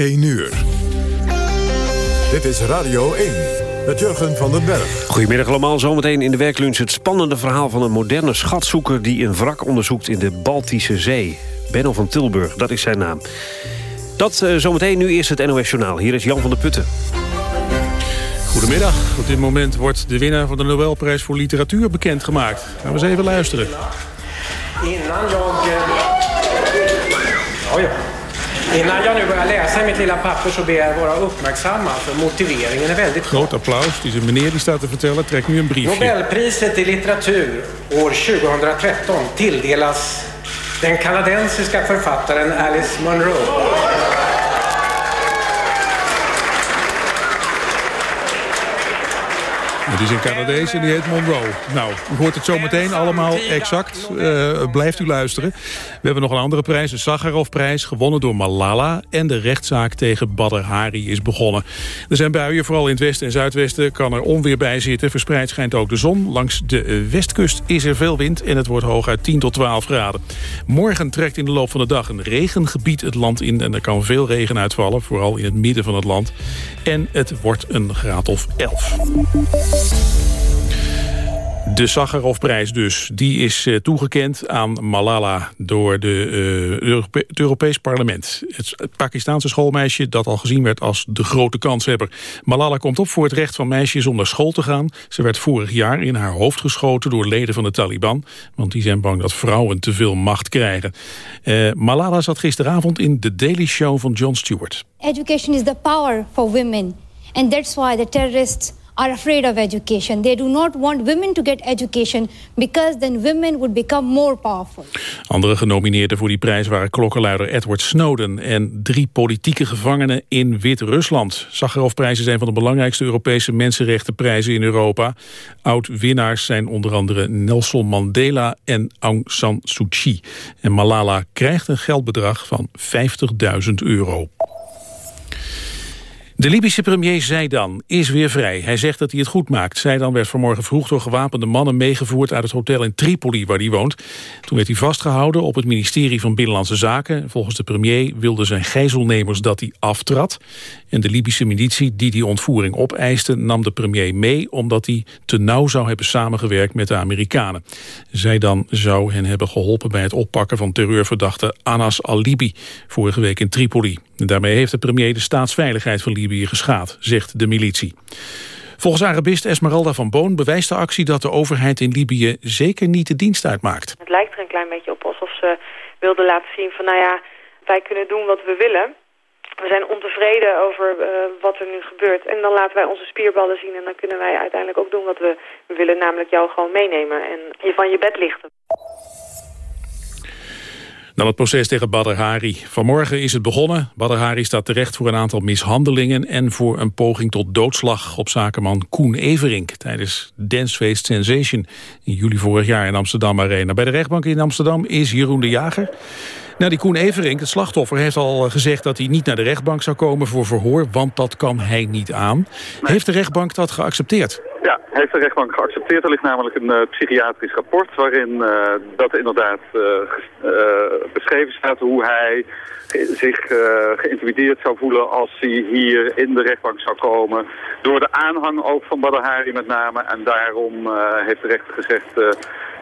1 uur. Dit is Radio 1 met Jurgen van den Berg. Goedemiddag allemaal. Zometeen in de werklunch het spannende verhaal van een moderne schatzoeker... die een wrak onderzoekt in de Baltische Zee. Benno van Tilburg, dat is zijn naam. Dat uh, zometeen, nu eerst het NOS Journaal. Hier is Jan van der Putten. Goedemiddag. Op dit moment wordt de winnaar van de Nobelprijs voor literatuur bekendgemaakt. Gaan we eens even luisteren. Innan Innan jag nu börjar läsa i mitt lilla papper så ber jag vara uppmärksamma för motiveringen är väldigt Groot applaus. Deze meneer die staat te vertellen trekt nu een briefje. Nobelpriset i litteratur år 2013 tilldelas den kanadensiska författaren Alice Munro. Het is een Canadees en die heet Monroe. Nou, u hoort het zo meteen allemaal exact. Uh, blijft u luisteren. We hebben nog een andere prijs, de Sakharovprijs... gewonnen door Malala. En de rechtszaak tegen Badr Hari is begonnen. Er zijn buien, vooral in het westen en zuidwesten... kan er onweer bij zitten. Verspreid schijnt ook de zon. Langs de westkust is er veel wind... en het wordt hooguit 10 tot 12 graden. Morgen trekt in de loop van de dag een regengebied het land in... en er kan veel regen uitvallen, vooral in het midden van het land. En het wordt een graad of 11. De Sakharovprijs dus, die is uh, toegekend aan Malala door de, uh, Europe het Europees Parlement. Het, Pakistaanse schoolmeisje dat al gezien werd als de grote kanshebber. Malala komt op voor het recht van meisjes om naar school te gaan. Ze werd vorig jaar in haar hoofd geschoten door leden van de Taliban. Want die zijn bang dat vrouwen te veel macht krijgen. Uh, Malala zat gisteravond in The Daily Show van Jon Stewart. Education is the power for women. And that's why the terrorists are afraid of education. They do not want women to get education because then women would become more powerful. Andere genomineerden voor die prijs waren klokkenluider Edward Snowden en drie politieke gevangenen in Wit-Rusland. Sakharovprijzen zijn van de belangrijkste Europese mensenrechtenprijzen in Europa. Oud-winnaars zijn onder andere Nelson Mandela en Aung San Suu Kyi. En Malala krijgt een geldbedrag van 50.000 euro. De Libische premier Zeidan is weer vrij. Hij zegt dat hij het goed maakt. Zeidan werd vanmorgen vroeg door gewapende mannen meegevoerd uit het hotel in Tripoli waar hij woont. Toen werd hij vastgehouden op het ministerie van Binnenlandse Zaken. Volgens de premier wilden zijn gijzelnemers dat hij aftrad. En de Libische militie die die ontvoering opeiste nam de premier mee omdat hij te nauw zou hebben samengewerkt met de Amerikanen. Zeidan zou hen hebben geholpen bij het oppakken van terreurverdachte Anas al-Libi vorige week in Tripoli. En daarmee heeft de premier de staatsveiligheid van Libië geschaad, zegt de militie. Volgens Arabist Esmeralda van Boon bewijst de actie dat de overheid in Libië zeker niet de dienst uitmaakt. Het lijkt er een klein beetje op alsof ze wilden laten zien van nou ja, wij kunnen doen wat we willen. We zijn ontevreden over uh, wat er nu gebeurt. En dan laten wij onze spierballen zien en dan kunnen wij uiteindelijk ook doen wat we willen. Namelijk jou gewoon meenemen en je van je bed lichten. Dan het proces tegen Badr Hari. Vanmorgen is het begonnen. Badr Hari staat terecht voor een aantal mishandelingen... en voor een poging tot doodslag op zakenman Koen Everink... tijdens Dancefeest Sensation in juli vorig jaar in Amsterdam Arena. Bij de rechtbank in Amsterdam is Jeroen de Jager. Nou, die Koen Everink, het slachtoffer, heeft al gezegd dat hij niet naar de rechtbank zou komen voor verhoor, want dat kan hij niet aan. Heeft de rechtbank dat geaccepteerd? Ja, heeft de rechtbank geaccepteerd. Er ligt namelijk een uh, psychiatrisch rapport waarin uh, dat inderdaad uh, beschreven staat hoe hij zich geïntimideerd zou voelen als hij hier in de rechtbank zou komen. Door de aanhang ook van Badr met name. En daarom heeft de rechter gezegd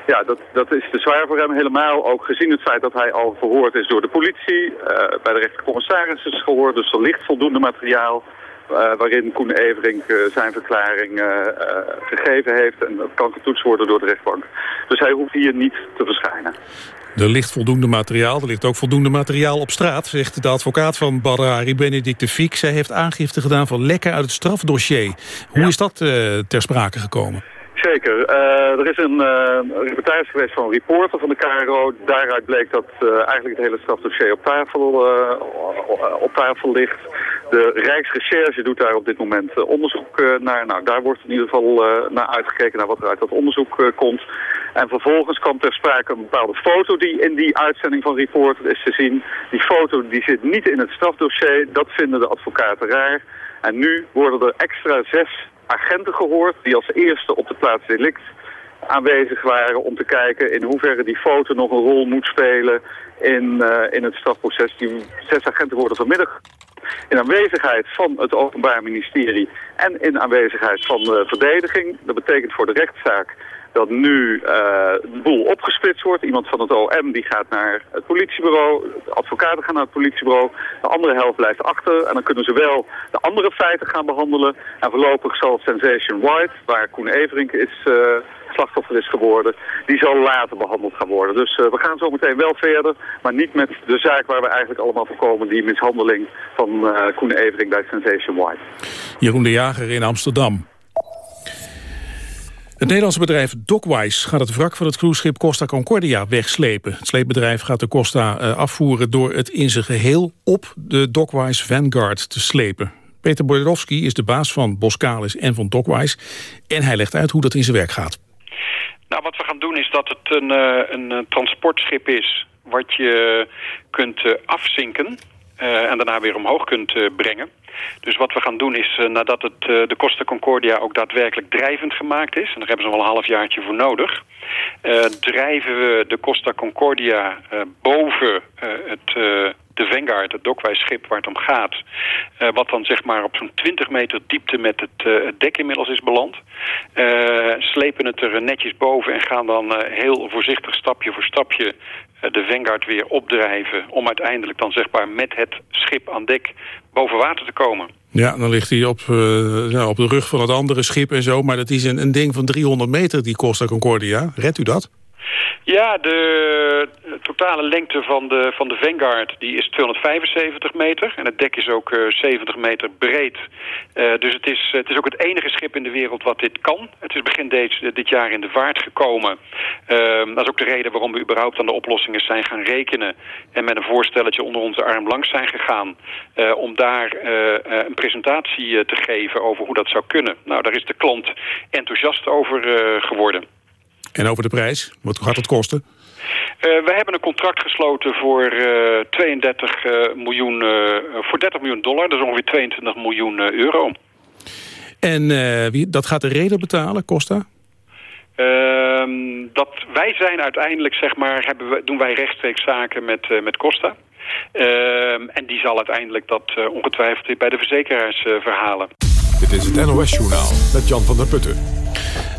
ja, dat, dat is te zwaar voor hem helemaal. Ook gezien het feit dat hij al verhoord is door de politie. Bij de rechtercommissaris is gehoord, dus er ligt voldoende materiaal. Uh, waarin Koen Everink uh, zijn verklaring gegeven heeft. En dat kan getoetst worden door de rechtbank. Dus hij hoeft hier niet te verschijnen. Er ligt voldoende materiaal. Er ligt ook voldoende materiaal op straat, zegt de advocaat van Barari, Benedict de Fiek. Zij heeft aangifte gedaan van lekken uit het strafdossier. Hoe ja. is dat ter sprake gekomen? Zeker. Uh, er is een uh, reportage geweest van reporter van de KRO. Daaruit bleek dat uh, eigenlijk het hele strafdossier op tafel, op tafel ligt. De Rijksrecherche doet daar op dit moment onderzoek naar. Nou, daar wordt in ieder geval naar uitgekeken naar wat er uit dat onderzoek komt. En vervolgens kwam ter sprake een bepaalde foto die in die uitzending van Reporter is te zien. Die foto die zit niet in het strafdossier. Dat vinden de advocaten raar. En nu worden er extra zes agenten gehoord die als eerste op de plaats delict aanwezig waren om te kijken in hoeverre die foto nog een rol moet spelen in, uh, in het strafproces. Die zes agenten worden vanmiddag in aanwezigheid van het Openbaar Ministerie en in aanwezigheid van de verdediging. Dat betekent voor de rechtszaak dat nu uh, de boel opgesplitst wordt. Iemand van het OM die gaat naar het politiebureau, de advocaten gaan naar het politiebureau, de andere helft blijft achter en dan kunnen ze wel de andere feiten gaan behandelen. En voorlopig zal Sensation White, waar Koen Everink is... Uh, slachtoffer is geworden, die zal later behandeld gaan worden. Dus uh, we gaan zo meteen wel verder, maar niet met de zaak waar we eigenlijk allemaal voorkomen, die mishandeling van uh, Koen Evering bij Sensation White. Jeroen de Jager in Amsterdam. Het Nederlandse bedrijf Dockwise gaat het wrak van het cruiseschip Costa Concordia wegslepen. Het sleepbedrijf gaat de Costa uh, afvoeren door het in zijn geheel op de Dockwise Vanguard te slepen. Peter Bordowski is de baas van Boskalis en van Dockwise en hij legt uit hoe dat in zijn werk gaat. Nou, wat we gaan doen is dat het een, uh, een transportschip is wat je kunt afzinken en daarna weer omhoog kunt brengen. Dus wat we gaan doen is, uh, nadat het, de Costa Concordia ook daadwerkelijk drijvend gemaakt is... en daar hebben ze wel een half jaartje voor nodig... Drijven we de Costa Concordia boven het, de Vanguard, het dokwijsschip waar het om gaat... wat dan zeg maar op zo'n 20 meter diepte met het, het dek inmiddels is beland. slepen het er netjes boven en gaan dan heel voorzichtig stapje voor stapje de Vanguard weer opdrijven... om uiteindelijk dan zeg maar met het schip aan dek boven water te komen. Ja, dan ligt hij op, ja, op de rug van het andere schip en zo. Maar dat is een, een ding van 300 meter, die Costa Concordia. Redt u dat? Ja, de totale lengte van de, van de Vanguard die is 275 meter. En het dek is ook uh, 70 meter breed. Uh, dus het is, het is ook het enige schip in de wereld wat dit kan. Het is begin deze, dit jaar in de vaart gekomen. Uh, dat is ook de reden waarom we überhaupt aan de oplossingen zijn gaan rekenen. En met een voorstelletje onder onze arm langs zijn gegaan. Uh, om daar een presentatie te geven over hoe dat zou kunnen. Nou, daar is de klant enthousiast over geworden. En over de prijs? Wat gaat het kosten? Uh, we hebben een contract gesloten voor uh, 32 uh, miljoen, voor 30 miljoen dollar. Dat is ongeveer 22 miljoen euro. En wie, dat gaat de reden betalen, Costa? Ehm, dat wij zijn uiteindelijk, zeg maar, hebben we, doen wij rechtstreeks zaken met, met Costa. Ehm, en die zal uiteindelijk dat ongetwijfeld bij de verzekeraars verhalen. Dit is het NOS Journaal met Jan van der Putten.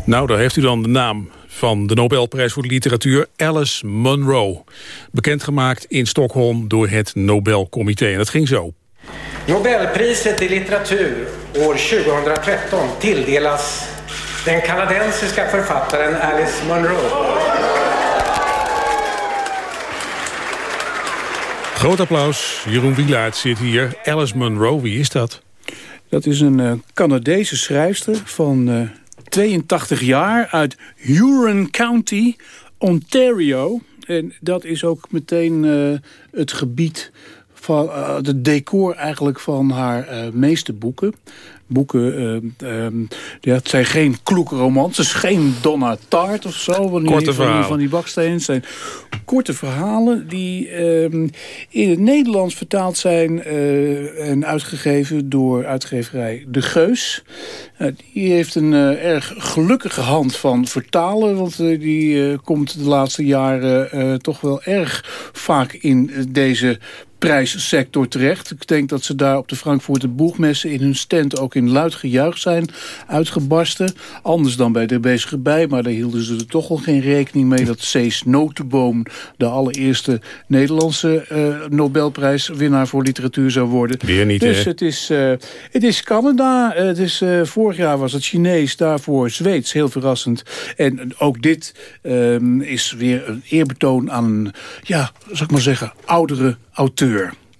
Nou, daar heeft u dan de naam van de Nobelprijs voor de literatuur Alice Munro. Bekendgemaakt in Stockholm door het Nobelcomité. En dat ging zo. Nobelpriset i literatuur år 2013 tilldelas den kanadensiska författaren Alice Munro. Groot applaus. Jeroen Wielaert zit hier. Alice Munro, wie is dat? Dat is een uh, Canadese schrijfster van uh, 82 jaar uit Huron County, Ontario. En dat is ook meteen uh, het gebied van uh, het decor eigenlijk van haar uh, meeste boeken boeken. Uh, um, ja, het zijn geen kloeke romances, geen Donna Tart of zo. Korte van die, verhalen. Van die bakstenen zijn korte verhalen die um, in het Nederlands vertaald zijn uh, en uitgegeven door uitgeverij De Geus. Uh, die heeft een erg gelukkige hand van vertalen, want die komt de laatste jaren toch wel erg vaak in deze prijssector terecht. Ik denk dat ze daar op de Frankfurter Boegmessen in hun stand ook in luid gejuich zijn uitgebarsten. Anders dan bij de bezige bij, maar daar hielden ze er toch al geen rekening mee dat Cees Notenboom de allereerste Nederlandse uh, Nobelprijswinnaar voor literatuur zou worden. Weer niet, dus hè? het is, uh, het is Canada, het is, uh, vorig jaar was het Chinees, daarvoor Zweeds, heel verrassend. En ook dit um, is weer een eerbetoon aan ja, zal ik maar zeggen, oudere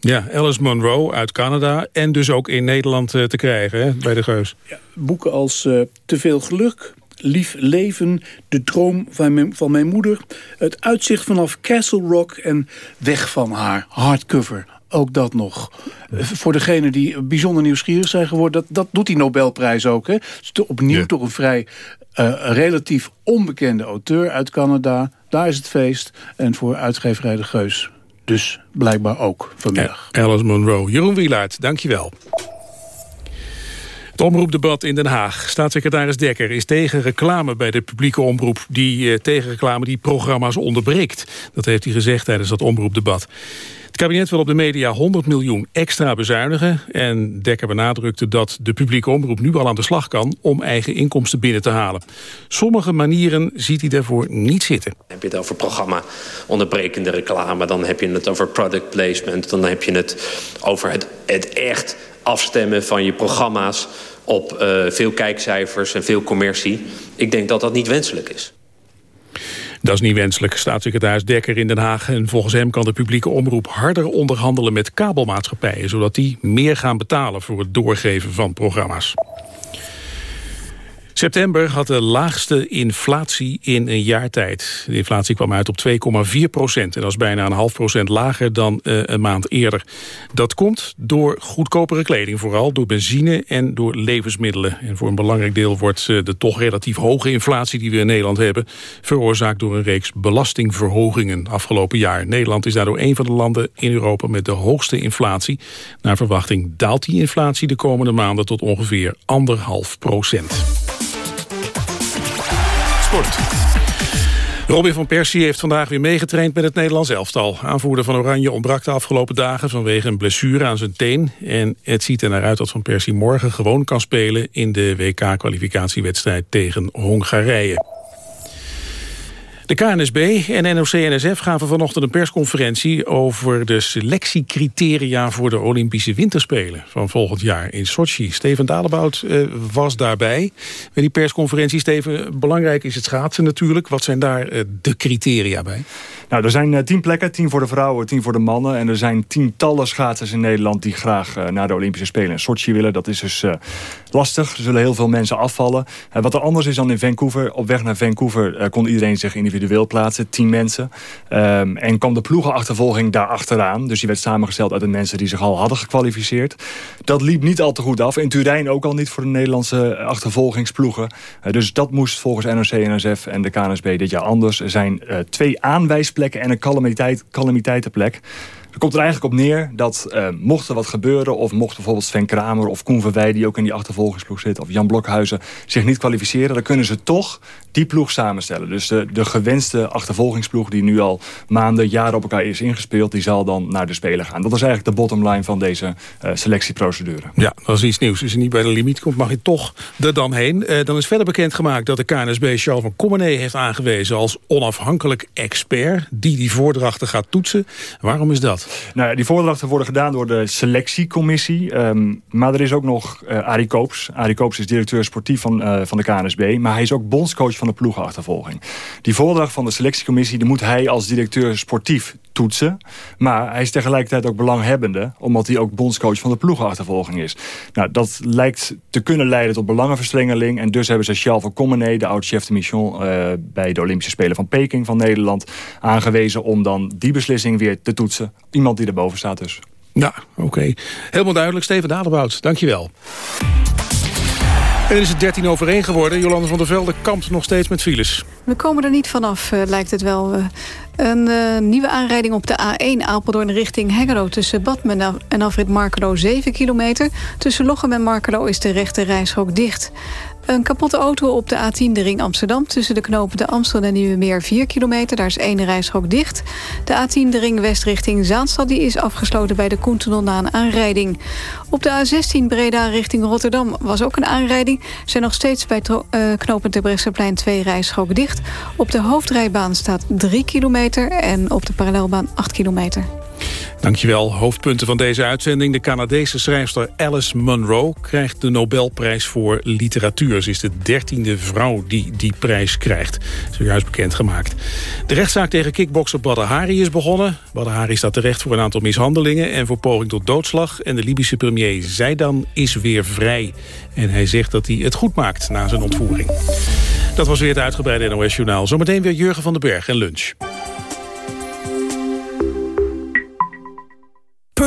Ja, Alice Munro uit Canada en dus ook in Nederland uh, te krijgen hè, bij de Geus. Ja, boeken als uh, Te veel geluk, Lief leven, De droom van mijn, van mijn moeder... Het uitzicht vanaf Castle Rock en Weg van haar, hardcover. Ook dat nog. Uh, voor degenen die bijzonder nieuwsgierig zijn geworden... dat, dat doet die Nobelprijs ook. Hè? Dus opnieuw ja. door een vrij relatief onbekende auteur uit Canada. Daar is het feest. En voor uitgeverij De Geus dus blijkbaar ook vanmiddag. Alice Munro. Jeroen Wielaert, dankjewel. Het omroepdebat in Den Haag. Staatssecretaris Dekker is tegen reclame bij de publieke omroep... die uh, tegen reclame die programma's onderbreekt. Dat heeft hij gezegd tijdens dat omroepdebat. Het kabinet wil op de media 100 miljoen extra bezuinigen. En Dekker benadrukte dat de publieke omroep nu al aan de slag kan... om eigen inkomsten binnen te halen. Sommige manieren ziet hij daarvoor niet zitten. Heb je het over programma onderbrekende reclame... dan heb je het over product placement... dan heb je het over het, echt afstemmen van je programma's... op uh, veel kijkcijfers en veel commercie. Ik denk dat dat niet wenselijk is. Dat is niet wenselijk, staatssecretaris Dekker in Den Haag. En volgens hem kan de publieke omroep harder onderhandelen met kabelmaatschappijen... zodat die meer gaan betalen voor het doorgeven van programma's. September had de laagste inflatie in een jaar tijd. De inflatie kwam uit op 2,4 procent. En dat is bijna een half procent lager dan uh, een maand eerder. Dat komt door goedkopere kleding vooral, door benzine en door levensmiddelen. En voor een belangrijk deel wordt uh, de toch relatief hoge inflatie die we in Nederland hebben... veroorzaakt door een reeks belastingverhogingen afgelopen jaar. Nederland is daardoor een van de landen in Europa met de hoogste inflatie. Naar verwachting daalt die inflatie de komende maanden tot ongeveer anderhalf procent. Robin van Persie heeft vandaag weer meegetraind met het Nederlands elftal. Aanvoerder van Oranje ontbrak de afgelopen dagen vanwege een blessure aan zijn teen. En het ziet er naar uit dat Van Persie morgen gewoon kan spelen... in de WK-kwalificatiewedstrijd tegen Hongarije. De KNSB en NOC-NSF gaven vanochtend een persconferentie... over de selectiecriteria voor de Olympische Winterspelen... van volgend jaar in Sochi. Steven Dalebout uh, was daarbij. Bij die persconferentie, Steven, belangrijk is het schaatsen natuurlijk. Wat zijn daar uh, de criteria bij? Nou, er zijn uh, tien plekken, tien voor de vrouwen, tien voor de mannen. En er zijn tientallen schaatsers in Nederland... die graag naar de Olympische Spelen in Sochi willen. Dat is dus lastig. Er zullen heel veel mensen afvallen. wat er anders is dan in Vancouver... op weg naar Vancouver kon iedereen zich individueel plaatsen, tien mensen. Um, en kwam de ploegenachtervolging daar achteraan. Dus die werd samengesteld uit de mensen die zich al hadden gekwalificeerd. Dat liep niet al te goed af. In Turijn ook al niet voor de Nederlandse achtervolgingsploegen. Uh, dus dat moest volgens NOC, NSF en de KNSB dit jaar anders. Er zijn twee aanwijsplekken en een calamiteit, calamiteitenplek. Er komt er eigenlijk op neer dat uh, mocht er wat gebeuren... of mocht bijvoorbeeld Sven Kramer of Koen Verwij... die ook in die achtervolgingsploeg zit, of Jan Blokhuizen... zich niet kwalificeren, dan kunnen ze toch die ploeg samenstellen. Dus de, de gewenste achtervolgingsploeg die nu al maanden, jaren op elkaar is ingespeeld... die zal dan naar de Spelen gaan. Dat is eigenlijk de bottom line van deze uh, selectieprocedure. Ja, dat is iets nieuws. Als je niet bij de limiet komt, mag je toch er dan heen. Uh, dan is verder bekendgemaakt dat de KNSB Charles van Commenee heeft aangewezen... als onafhankelijk expert die die voordrachten gaat toetsen. Waarom is dat? Nou die voordrachten worden gedaan door de selectiecommissie. Um, maar er is ook nog uh, Arie Koops. Arie Koops is directeur sportief van, uh, van de KNSB. Maar hij is ook bondscoach van de ploegenachtervolging. Die voordracht van de selectiecommissie... die moet hij als directeur sportief toetsen. Maar hij is tegelijkertijd ook belanghebbende... omdat hij ook bondscoach van de ploegenachtervolging is. Nou, dat lijkt te kunnen leiden tot belangenverstrengeling. En dus hebben ze Charles van Commenee, de oud-chef de mission... Uh, bij de Olympische Spelen van Peking van Nederland... aangewezen om dan die beslissing weer te toetsen. Iemand die erboven staat dus. Ja, oké. Helemaal duidelijk. Steven Dadebout, dankjewel. En is het 13 over 1 geworden. Jolande van der Velde kampt nog steeds met files. We komen er niet vanaf, uh, lijkt het wel. Een uh, nieuwe aanrijding op de A1 Apeldoorn richting Hengelo... tussen Badmen en Alfred Markelo 7 kilometer. Tussen Lochem en Markelo is de rechte reishok dicht. Een kapotte auto op de A10, de ring Amsterdam... tussen de knopen de Amstel en Nieuwemeer 4 kilometer. Daar is één reishok dicht. De A10, de ring west richting Zaanstad... die is afgesloten bij de Koentunnel na een aanrijding. Op de A16 Breda richting Rotterdam was ook een aanrijding. zijn nog steeds bij uh, knopen Terbrechtseplein twee reishokken dicht. Op de hoofdrijbaan staat 3 kilometer... en op de parallelbaan 8 kilometer. Dankjewel. Hoofdpunten van deze uitzending. De Canadese schrijfster Alice Munro krijgt de Nobelprijs voor literatuur. Ze is de dertiende vrouw die die prijs krijgt. Zojuist bekendgemaakt. De rechtszaak tegen kickbokser Badr Hari is begonnen. Badr Hari staat terecht voor een aantal mishandelingen en voor poging tot doodslag. En de Libische premier Zeidan is weer vrij. En hij zegt dat hij het goed maakt na zijn ontvoering. Dat was weer het uitgebreide NOS-journaal. Zometeen weer Jurgen van den Berg en lunch.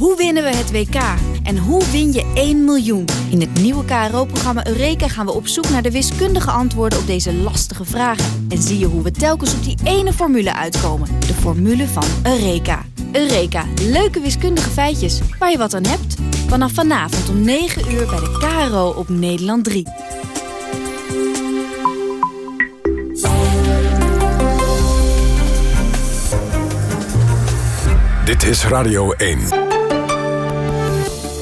Hoe winnen we het WK? En hoe win je 1 miljoen? In het nieuwe KRO-programma Eureka gaan we op zoek naar de wiskundige antwoorden op deze lastige vragen. En zie je hoe we telkens op die ene formule uitkomen. De formule van Eureka. Eureka, leuke wiskundige feitjes waar je wat aan hebt. Vanaf vanavond om 9 uur bij de KRO op Nederland 3. Dit is Radio 1.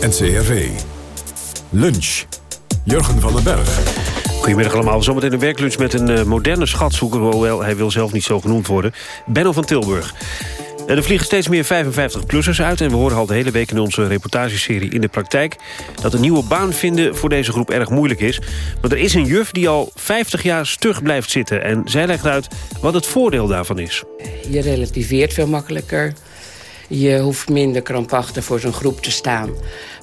NCRV. Lunch. Jurgen van den Berg. Goedemiddag allemaal. Zometeen een werklunch met een uh, moderne schatzoeker... hoewel hij wil zelf niet zo genoemd worden. Benno van Tilburg. En er vliegen steeds meer 55-plussers uit... en we horen al de hele week in onze reportageserie In de Praktijk... dat een nieuwe baan vinden voor deze groep erg moeilijk is. Maar er is een juf die al 50 jaar stug blijft zitten... en zij legt uit wat het voordeel daarvan is. Je relativeert veel makkelijker. Je hoeft minder krampachtig voor zo'n groep te staan.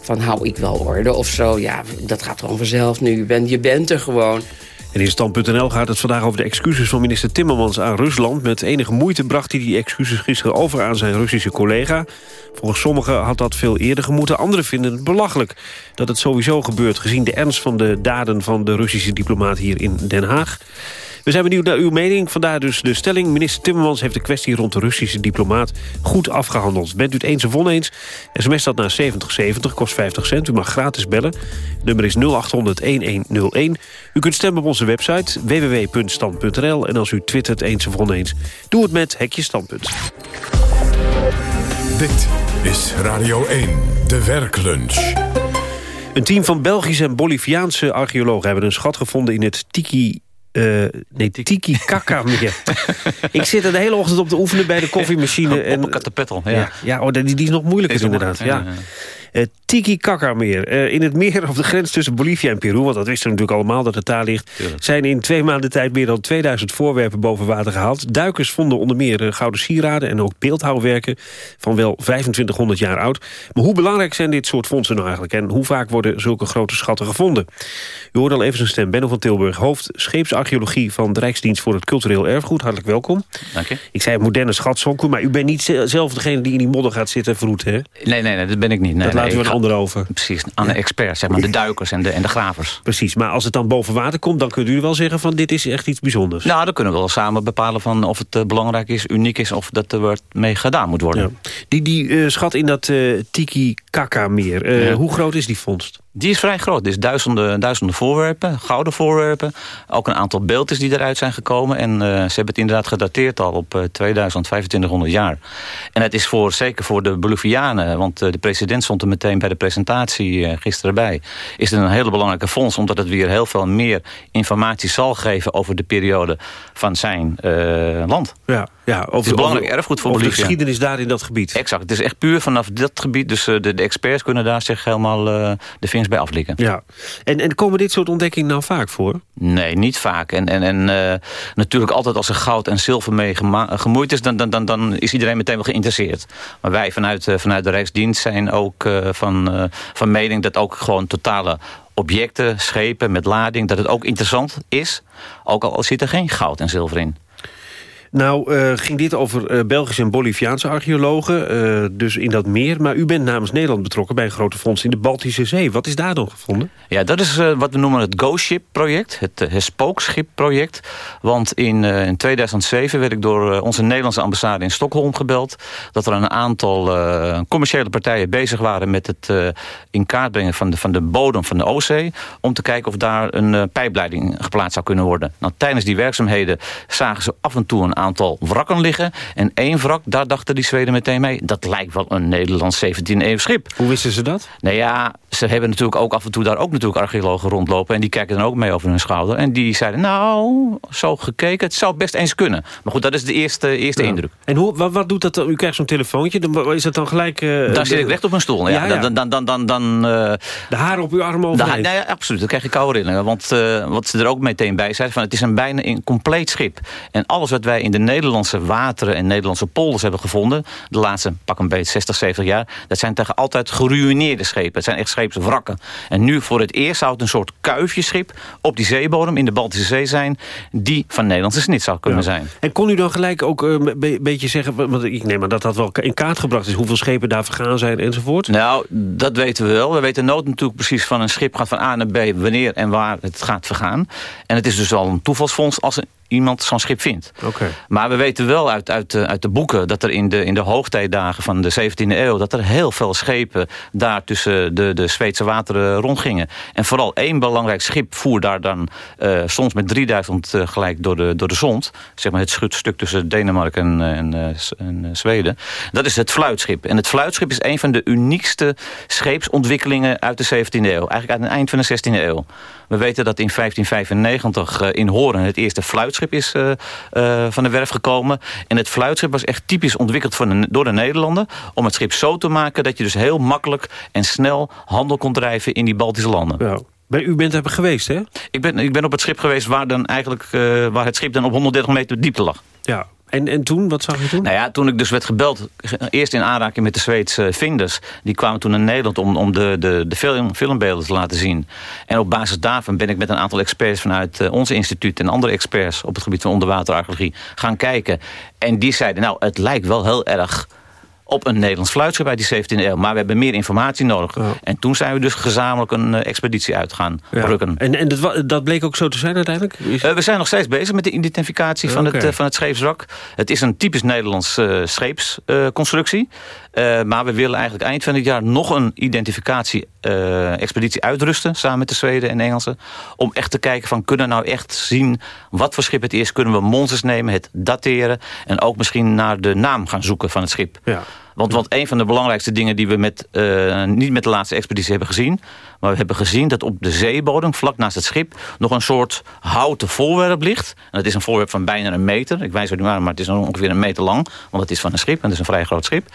Van hou ik wel orde of zo. Ja, dat gaat gewoon vanzelf nu. Je bent, je bent er gewoon. En in Stand.nl gaat het vandaag over de excuses van minister Timmermans aan Rusland. Met enige moeite bracht hij die excuses gisteren over aan zijn Russische collega. Volgens sommigen had dat veel eerder gemoeten. Anderen vinden het belachelijk dat het sowieso gebeurt... gezien de ernst van de daden van de Russische diplomaat hier in Den Haag. We zijn benieuwd naar uw mening. Vandaar dus de stelling. Minister Timmermans heeft de kwestie rond de Russische diplomaat goed afgehandeld. Bent u het eens of oneens? SMS dat naar 7070, kost 50 cent. U mag gratis bellen. Nummer is 0800-1101. U kunt stemmen op onze website www.stand.nl. En als u twittert eens of oneens, doe het met Hekje Standpunt. Dit is Radio 1, de werklunch. Een team van Belgische en Boliviaanse archeologen... hebben een schat gevonden in het Tiki uh, nee, tiki kaka meer. ik zit er de hele ochtend op te oefenen bij de koffiemachine. en, op een ja. Ja, ja oh, die, die is nog moeilijker inderdaad. Ja. Titicaca-meer. Uh, in het meer op de grens tussen Bolivia en Peru... want dat wisten we natuurlijk allemaal dat het daar ligt... zijn in twee maanden tijd meer dan 2000 voorwerpen boven water gehaald. Duikers vonden onder meer uh, gouden sieraden... en ook beeldhouwwerken van wel 2500 jaar oud. Maar hoe belangrijk zijn dit soort fondsen nou eigenlijk... en hoe vaak worden zulke grote schatten gevonden? U hoorde al even zijn stem, Benno van Tilburg... hoofd scheepsarcheologie van de Rijksdienst voor het Cultureel Erfgoed. Hartelijk welkom. Dank je. Ik zei moderne schatzonker, maar u bent niet zelf degene... die in die modder gaat zitten verroeten, hè? Nee, nee, nee, dat ben ik niet. Nee, dat laten we een ander over. Precies, aan de experts, zeg maar, de duikers en de, en de gravers. Precies, maar als het dan boven water komt... dan kunt u wel zeggen van dit is echt iets bijzonders. Nou, dan kunnen we wel samen bepalen van of het uh, belangrijk is, uniek is... of dat er mee gedaan moet worden. Ja. Die, die uh, schat in dat uh, Tiki-Kaka-meer, ja. hoe groot is die vondst? Die is vrij groot. Dus duizenden, duizenden voorwerpen, gouden voorwerpen. Ook een aantal beeldjes die eruit zijn gekomen. En uh, ze hebben het inderdaad gedateerd al op uh, 2000, 2500 jaar. En het is voor, zeker voor de Bolivianen... want uh, de president stond er meteen bij de presentatie gisteren bij... is het een hele belangrijke fonds... omdat het weer heel veel meer informatie zal geven... over de periode van zijn land. Ja, ja, over, het is belangrijk over, erfgoed voor over Bolivia. de geschiedenis daar in dat gebied. Exact. Het is echt puur vanaf dat gebied. Dus de, de experts kunnen daar zich helemaal de vingers bij aflikken. Ja. En, en komen dit soort ontdekkingen nou vaak voor? Nee, niet vaak. En, en, en uh, natuurlijk altijd als er goud en zilver mee gemoeid is... Dan, dan, dan, dan is iedereen meteen wel geïnteresseerd. Maar wij vanuit, uh, vanuit de Rijksdienst zijn ook uh, van, van mening... dat ook gewoon totale objecten, schepen met lading... dat het ook interessant is, ook al zit er geen goud en zilver in. Nou, uh, ging dit over uh, Belgische en Boliviaanse archeologen, uh, dus in dat meer. Maar u bent namens Nederland betrokken bij een grote fonds in de Baltische Zee. Wat is daar dan gevonden? Ja, dat is wat we noemen het Go-Ship-project, het, het spookschip-project. Want in, in 2007 werd ik door onze Nederlandse ambassade in Stockholm gebeld... dat er een aantal commerciële partijen bezig waren met het in kaart brengen van de, van de bodem van de Oostzee... om te kijken of daar een pijpleiding geplaatst zou kunnen worden. Nou, tijdens die werkzaamheden zagen ze af en toe een aantal wrakken liggen. En één wrak, daar dachten die Zweden meteen mee... dat lijkt wel een Nederlands 17e-eeuw schip. Hoe wisten ze dat? Nou ja, ze hebben natuurlijk ook af en toe daar ook natuurlijk archeologen rondlopen... en die kijken dan ook mee over hun schouder. En die zeiden, nou, zo gekeken, het zou best eens kunnen. Maar goed, dat is de eerste, eerste ja. indruk. En hoe, wat, wat doet dat dan? U krijgt zo'n telefoontje, dan is dat dan gelijk... Uh, daar zit ik recht op mijn stoel. Ja, ja, ja. Dan, dan, dan, dan, dan, uh, de haren op uw arm overheen? Nou ja, absoluut, dan krijg je koude rillingen. Want uh, wat ze er ook meteen bij zeiden, van, het is een bijna een compleet schip. En alles wat wij in de Nederlandse wateren en Nederlandse polders hebben gevonden... de laatste pak een beetje 60, 70 jaar... dat zijn tegen altijd geruineerde schepen. Het zijn echt scheepswrakken. En nu voor het eerst zou het een soort kuifjeschip... op die zeebodem in de Baltische Zee zijn... die van Nederlandse snit zou kunnen zijn. En kon u dan gelijk ook eh, een beetje zeggen... want ik neem aan dat dat wel in kaart gebracht is... hoeveel schepen daar vergaan zijn enzovoort? Nou, dat weten we wel. We weten nooit natuurlijk precies van een schip gaat van A naar B... wanneer en waar het gaat vergaan. En het is dus al een toevalsfonds als een iemand zo'n schip vindt. Okay. Maar we weten wel uit, uit, uit de boeken... dat er in de, in de hoogtijdagen van de 17e eeuw... dat er heel veel schepen daar tussen de, de Zweedse wateren rondgingen. En vooral één belangrijk schip voer daar dan... Uh, soms met 3000 uh, gelijk door de, door de zond. Zeg maar het schutstuk tussen Denemarken en, en, uh, en Zweden. Dat is het fluitschip. En het fluitschip is een van de uniekste scheepsontwikkelingen... uit de 17e eeuw. Eigenlijk uit het eind van de 16e eeuw. We weten dat in 1595 in Horen het eerste fluitschip is uh, uh, van de werf gekomen. En het fluitschip was echt typisch ontwikkeld van de, door de Nederlanden... om het schip zo te maken dat je dus heel makkelijk en snel handel kon drijven in die Baltische landen. Ja. Maar u bent er geweest, hè? Ik ben, ik ben op het schip geweest waar, dan eigenlijk, uh, waar het schip dan op 130 meter diepte lag. Ja, en, en toen, wat zag je toen? Nou ja, toen ik dus werd gebeld, eerst in aanraking met de Zweedse vinders. Die kwamen toen naar Nederland om, om de, de, de film, filmbeelden te laten zien. En op basis daarvan ben ik met een aantal experts vanuit uh, ons instituut... en andere experts op het gebied van onderwaterarcheologie gaan kijken. En die zeiden, nou, het lijkt wel heel erg op een Nederlands fluitschip uit die 17e eeuw. Maar we hebben meer informatie nodig. Ja. En toen zijn we dus gezamenlijk een uh, expeditie uit gaan ja. rukken. En, en dat, dat, bleek ook zo te zijn uiteindelijk? Uh, we zijn nog steeds bezig met de identificatie van, okay. het, uh, van het scheepswrak. Het is een typisch Nederlands scheepsconstructie. Maar we willen eigenlijk eind van het jaar nog een identificatie-expeditie uitrusten... samen met de Zweden en Engelsen. Om echt te kijken van kunnen we nou echt zien wat voor schip het is. Kunnen we monsters nemen, het dateren... en ook misschien naar de naam gaan zoeken van het schip. Ja. Want, want een van de belangrijkste dingen die we met, uh, niet met de laatste expeditie hebben gezien... maar we hebben gezien dat op de zeebodem, vlak naast het schip... nog een soort houten voorwerp ligt. En dat is een voorwerp van bijna een meter. Ik wijs het niet maar, maar het is ongeveer een meter lang. Want het is van een schip en het is een vrij groot schip.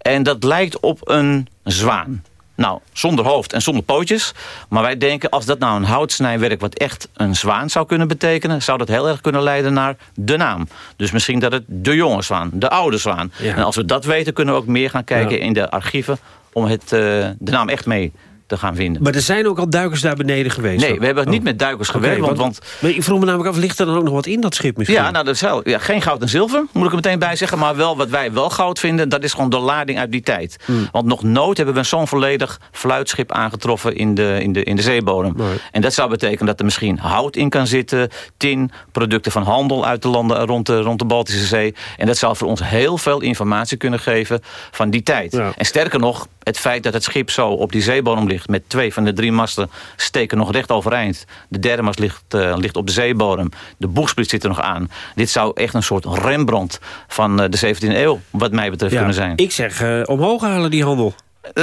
En dat lijkt op een zwaan. Nou, zonder hoofd en zonder pootjes. Maar wij denken, als dat nou een houtsnijwerk... wat echt een zwaan zou kunnen betekenen... zou dat heel erg kunnen leiden naar de naam. Dus misschien dat het de jonge zwaan, de oude zwaan. Ja. En als we dat weten, kunnen we ook meer gaan kijken Ja. in de archieven... om het, uh, de naam echt mee te gaan vinden. Maar er zijn ook al duikers daar beneden geweest? Nee, we hebben niet met duikers gewerkt. Want, want, want, ik vroeg me namelijk af, ligt er dan ook nog wat in dat schip misschien? Ja, nou, dat is wel, ja, geen goud en zilver, moet ik er meteen bij zeggen. Maar wel wat wij wel goud vinden, dat is gewoon de lading uit die tijd. Hmm. Want nog nooit hebben we zo'n volledig fluitschip aangetroffen in de, in de, in de zeebodem. Nee. En dat zou betekenen dat er misschien hout in kan zitten, tin, producten van handel uit de landen rond de, rond de Baltische Zee. En dat zou voor ons heel veel informatie kunnen geven van die tijd. Ja. En sterker nog, het feit dat het schip zo op die zeebodem ligt... met twee van de drie masten steken nog recht overeind. De derde mast ligt, uh, ligt op de zeebodem. De boegsplit zit er nog aan. Dit zou echt een soort Rembrandt van uh, de 17e eeuw... wat mij betreft ja, kunnen zijn. Ik zeg uh, omhoog halen die handel.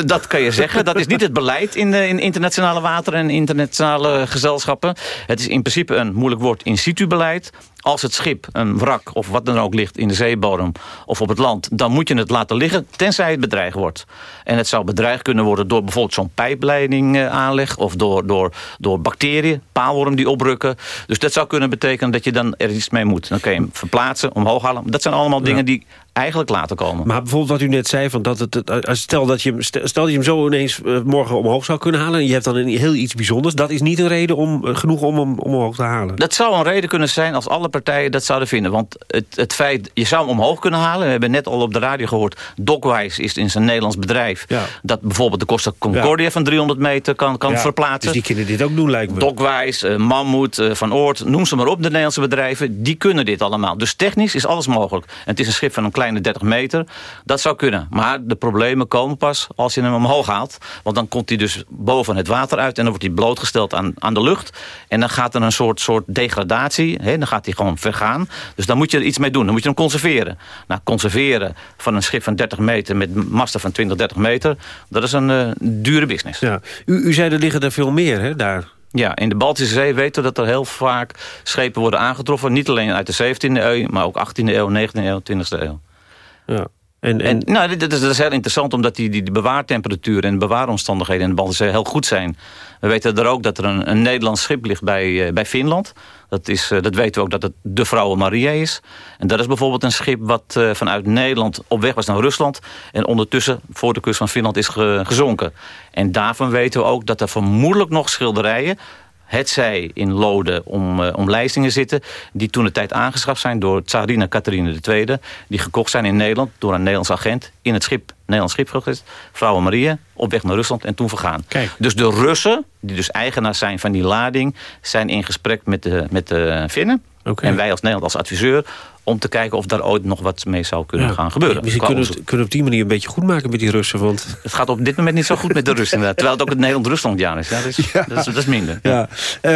Dat kan je zeggen. Dat is niet het beleid in, in internationale wateren en internationale gezelschappen. Het is in principe een moeilijk woord in situ beleid. Als het schip, een wrak of wat dan ook ligt in de zeebodem of op het land... dan moet je het laten liggen tenzij het bedreigd wordt. En het zou bedreigd kunnen worden door bijvoorbeeld zo'n pijpleiding uh, aanleg... of door, door, door bacteriën, paalworm die oprukken. Dus dat zou kunnen betekenen dat je dan er iets mee moet. Dan kun je hem verplaatsen, omhoog halen. Dat zijn allemaal dingen ja. die eigenlijk later komen. Maar bijvoorbeeld wat u net zei, van dat het, stel, dat je, stel dat je hem zo ineens uh, morgen omhoog zou kunnen halen... en je hebt dan een heel iets bijzonders, dat is niet een reden om, genoeg om hem omhoog te halen. Dat zou een reden kunnen zijn als alle partijen dat zouden vinden. Want het, het feit, je zou hem omhoog kunnen halen. We hebben net al op de radio gehoord, Dockwise is in zijn Nederlands bedrijf... Ja. dat bijvoorbeeld de Costa Concordia ja. van 300 meter kan, kan ja, verplaatsen. Dus die kunnen dit ook doen, lijkt me. Dockwise, uh, Mammoet, Van Oort, noem ze maar op, de Nederlandse bedrijven... die kunnen dit allemaal. Dus technisch is alles mogelijk. En het is een schip van een kleine 30 meter... Dat zou kunnen. Maar de problemen komen pas als je hem omhoog haalt. Want dan komt hij dus boven het water uit... en dan wordt hij blootgesteld aan, aan de lucht. En dan gaat er een soort, soort degradatie. Hè, dan gaat hij gewoon vergaan. Dus dan moet je er iets mee doen. Dan moet je hem conserveren. Nou, conserveren van een schip van 30 meter... met masten van 20, 30 meter... dat is een uh, dure business. Ja. U, u zei er liggen er veel meer, hè, daar... Ja, in de Baltische Zee weten we dat er heel vaak schepen worden aangetroffen. Niet alleen uit de 17e eeuw, maar ook 18e eeuw, 19e eeuw, 20e eeuw. Ja. En, en... nou, dat, is, heel interessant, omdat die, die, die bewaartemperatuur en de bewaaromstandigheden in de Baltische heel goed zijn. We weten er ook dat er een, een Nederlands schip ligt bij, uh, bij Finland. Dat, is, uh, dat weten we ook dat het de Vrouwe Maria is. En dat is bijvoorbeeld een schip wat uh, vanuit Nederland op weg was naar Rusland. En ondertussen voor de kust van Finland is ge, gezonken. En daarvan weten we ook dat er vermoedelijk nog schilderijen het zij in Loden om, uh, zitten... die toen de tijd aangeschaft zijn door Tsarina Catharine II... die gekocht zijn in Nederland door een Nederlands agent... in het schip, Nederlands schip geweest, Vrouwe Maria... op weg naar Rusland en toen vergaan. Kijk. Dus de Russen, die dus eigenaar zijn van die lading... zijn in gesprek met de, met de Finnen. Okay. En wij als Nederland als adviseur om te kijken of daar ooit nog wat mee zou kunnen Ja. gaan gebeuren. Misschien kunnen we, het, kunnen we op die manier een beetje goed maken met die Russen. Want... Het gaat op dit moment niet zo goed met de Russen. inderdaad. Terwijl het ook het Nederland-Rusland jaar is. Ja, dat, is, dat, is, dat is minder. Ja. Uh,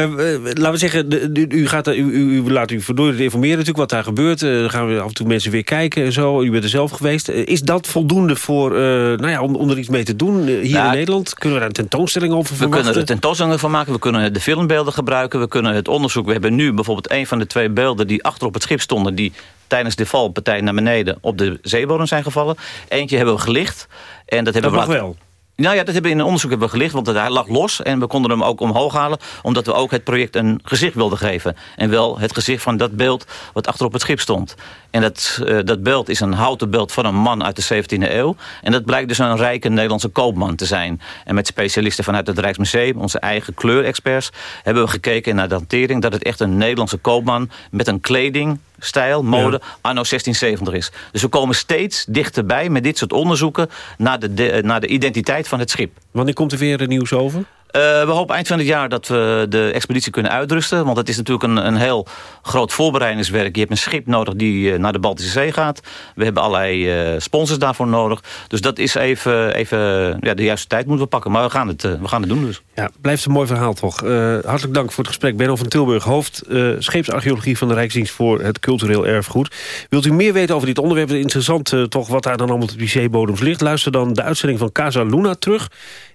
laten we zeggen, u, gaat, u, u, u laat u voortdurend informeren natuurlijk wat daar gebeurt. Uh, dan gaan we af en toe mensen weer kijken en zo. U bent er zelf geweest. Uh, is dat voldoende voor, nou ja, om, om er iets mee te doen hier in Nederland? Kunnen we daar een tentoonstelling over We verwachten? kunnen er tentoonstellingen van maken. We kunnen de filmbeelden gebruiken. We kunnen het onderzoek. We hebben nu bijvoorbeeld een van de twee beelden die achter op het schip stonden. Die tijdens de valpartij naar beneden op de zeebodem zijn gevallen. Eentje hebben we gelicht. En dat hebben Dat we laten- wel. Nou ja, dat hebben we in een onderzoek hebben we gelicht, want hij lag los. En we konden hem ook omhoog halen, omdat we ook het project een gezicht wilden geven. En wel het gezicht van dat beeld wat achter op het schip stond. En dat, uh, dat beeld is een houten beeld van een man uit de 17e eeuw. En dat blijkt dus een rijke Nederlandse koopman te zijn. En met specialisten vanuit het Rijksmuseum, onze eigen kleurexperts... hebben we gekeken naar de hantering dat het echt een Nederlandse koopman... met een kleding, stijl, mode, Ja. anno 1670 is. Dus we komen steeds dichterbij met dit soort onderzoeken... naar de, de, naar de identiteit van het schip. Wanneer komt er weer nieuws over? Uh, we hopen eind van het jaar dat we de expeditie kunnen uitrusten. Want het is natuurlijk een, een heel groot voorbereidingswerk. Je hebt een schip nodig die uh, naar de Baltische Zee gaat. We hebben allerlei uh, sponsors daarvoor nodig. Dus dat is even, even ja, de juiste tijd moeten we pakken. Maar we gaan het, we gaan het doen dus. Ja, blijft een mooi verhaal toch. hartelijk dank voor het gesprek. Benno van Tilburg, hoofd scheepsarcheologie van de Rijksdienst voor het Cultureel Erfgoed. Wilt u meer weten over dit onderwerp? Interessant toch wat daar dan allemaal op die zeebodems ligt. Luister dan de uitzending van Casa Luna terug.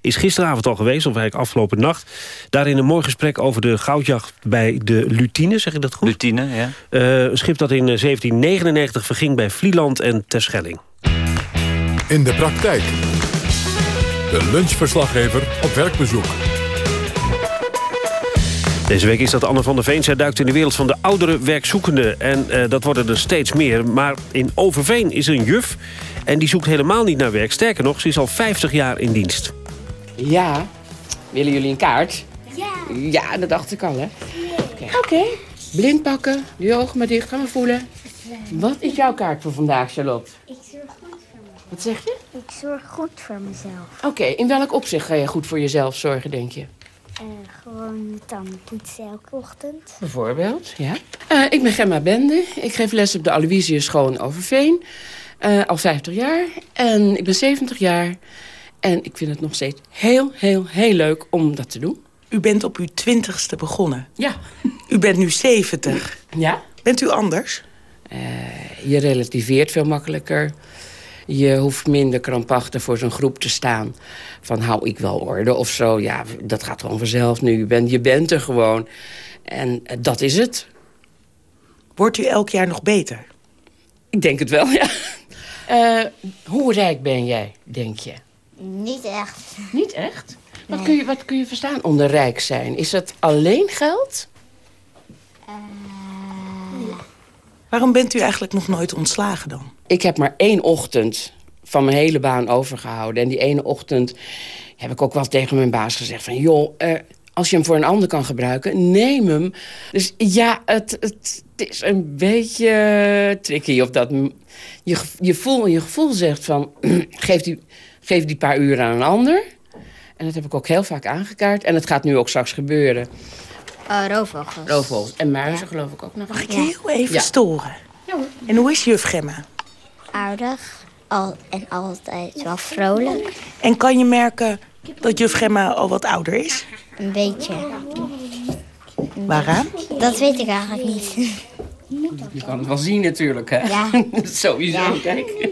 Is gisteravond al geweest, of eigenlijk afgelopen nacht. Daarin een mooi gesprek over de goudjacht bij de Lutine, zeg ik dat goed? Lutine, ja. Uh, een schip dat in 1799 verging bij Vlieland en Terschelling. In de praktijk. De lunchverslaggever op werkbezoek. Deze week is dat Anne van der Veen. Zij duikt in de wereld van de oudere werkzoekenden. En uh, dat worden er steeds meer. Maar in Overveen is een juf. En die zoekt helemaal niet naar werk. Sterker nog, ze is al 50 jaar in dienst. Ja, willen jullie een kaart? Ja. Ja, dat dacht ik al, hè? Oké. Okay. Blind pakken, je ogen maar dicht, gaan we voelen. Wat is jouw kaart voor vandaag, Charlotte? Ik zorg goed voor mezelf. Wat zeg je? Ik zorg goed voor mezelf. Oké, okay, in welk opzicht ga je goed voor jezelf zorgen, denk je? Uh, gewoon tanden poetsen elke ochtend. Bijvoorbeeld, ja. Uh, ik ben Gemma Bende. Ik geef les op de Aloysius School in Overveen. Uh, al 50 jaar. En ik ben 70 jaar. En ik vind het nog steeds heel, heel, heel leuk om dat te doen. U bent op uw twintigste begonnen. Ja. U bent nu 70. Ja. Bent u anders? Uh, je relativeert veel makkelijker. Je hoeft minder krampachtig voor zo'n groep te staan. Van hou ik wel orde of zo. Ja, dat gaat gewoon vanzelf nu. Je bent, je bent er gewoon. En uh, dat is het. Wordt u elk jaar nog beter? Ik denk het wel, ja. Uh, hoe rijk ben jij, denk je? Niet echt. Niet echt? Nee. Wat, kun je, wat kun je verstaan onder rijk zijn? Is dat alleen geld? Uh... Waarom bent u eigenlijk nog nooit ontslagen dan? Ik heb maar één ochtend van mijn hele baan overgehouden. En die ene ochtend heb ik ook wel tegen mijn baas gezegd van... joh, uh, als je hem voor een ander kan gebruiken, neem hem. Dus ja, het, het, het is een beetje tricky of dat... Je, je, voel, je gevoel zegt van, geef die, geef die paar uur aan een ander. En dat heb ik ook heel vaak aangekaart. En het gaat nu ook straks gebeuren. Uh, roofvogels. Roofvogels. En muizen ja. geloof ik ook nog. Mag ik je ja. heel even ja. storen? Ja. En hoe is juf Gemma? Aardig. Al, en altijd wel vrolijk. En kan je merken dat juf Gemma al wat ouder is? Een beetje. Waaraan? Dat weet ik eigenlijk niet. Je kan het wel zien natuurlijk, hè? Ja. Sowieso, ja. kijk.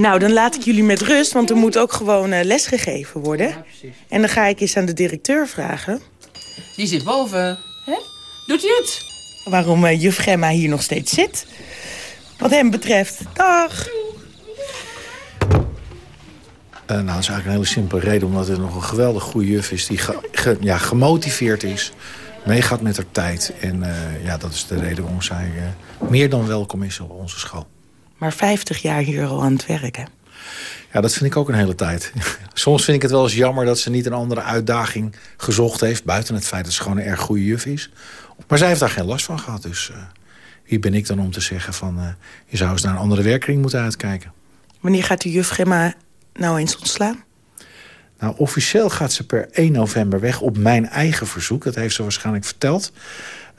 Nou, dan laat ik jullie met rust, want er moet ook gewoon uh, les gegeven worden. Ja, precies. En dan ga ik eens aan de directeur vragen. Die zit boven. Hè? Doet hij het? Waarom uh, juf Gemma hier nog steeds zit. wat hem betreft. Dag! Uh, nou, dat is eigenlijk een hele simpele reden. Omdat het nog een geweldig goede juf is. Die ja, gemotiveerd is. Meegaat met haar tijd. En uh, ja, dat is de reden waarom zij uh, meer dan welkom is op onze school. Maar 50 jaar hier al aan het werken. Ja, dat vind ik ook een hele tijd. Soms vind ik het wel eens jammer dat ze niet een andere uitdaging gezocht heeft. Buiten het feit dat ze gewoon een erg goede juf is. Maar zij heeft daar geen last van gehad. Dus wie ben ik dan om te zeggen van... je zou eens naar een andere werkring moeten uitkijken. Wanneer gaat de juf Gemma nou eens ontslaan? Nou, officieel gaat ze per 1 november weg op mijn eigen verzoek. Dat heeft ze waarschijnlijk verteld.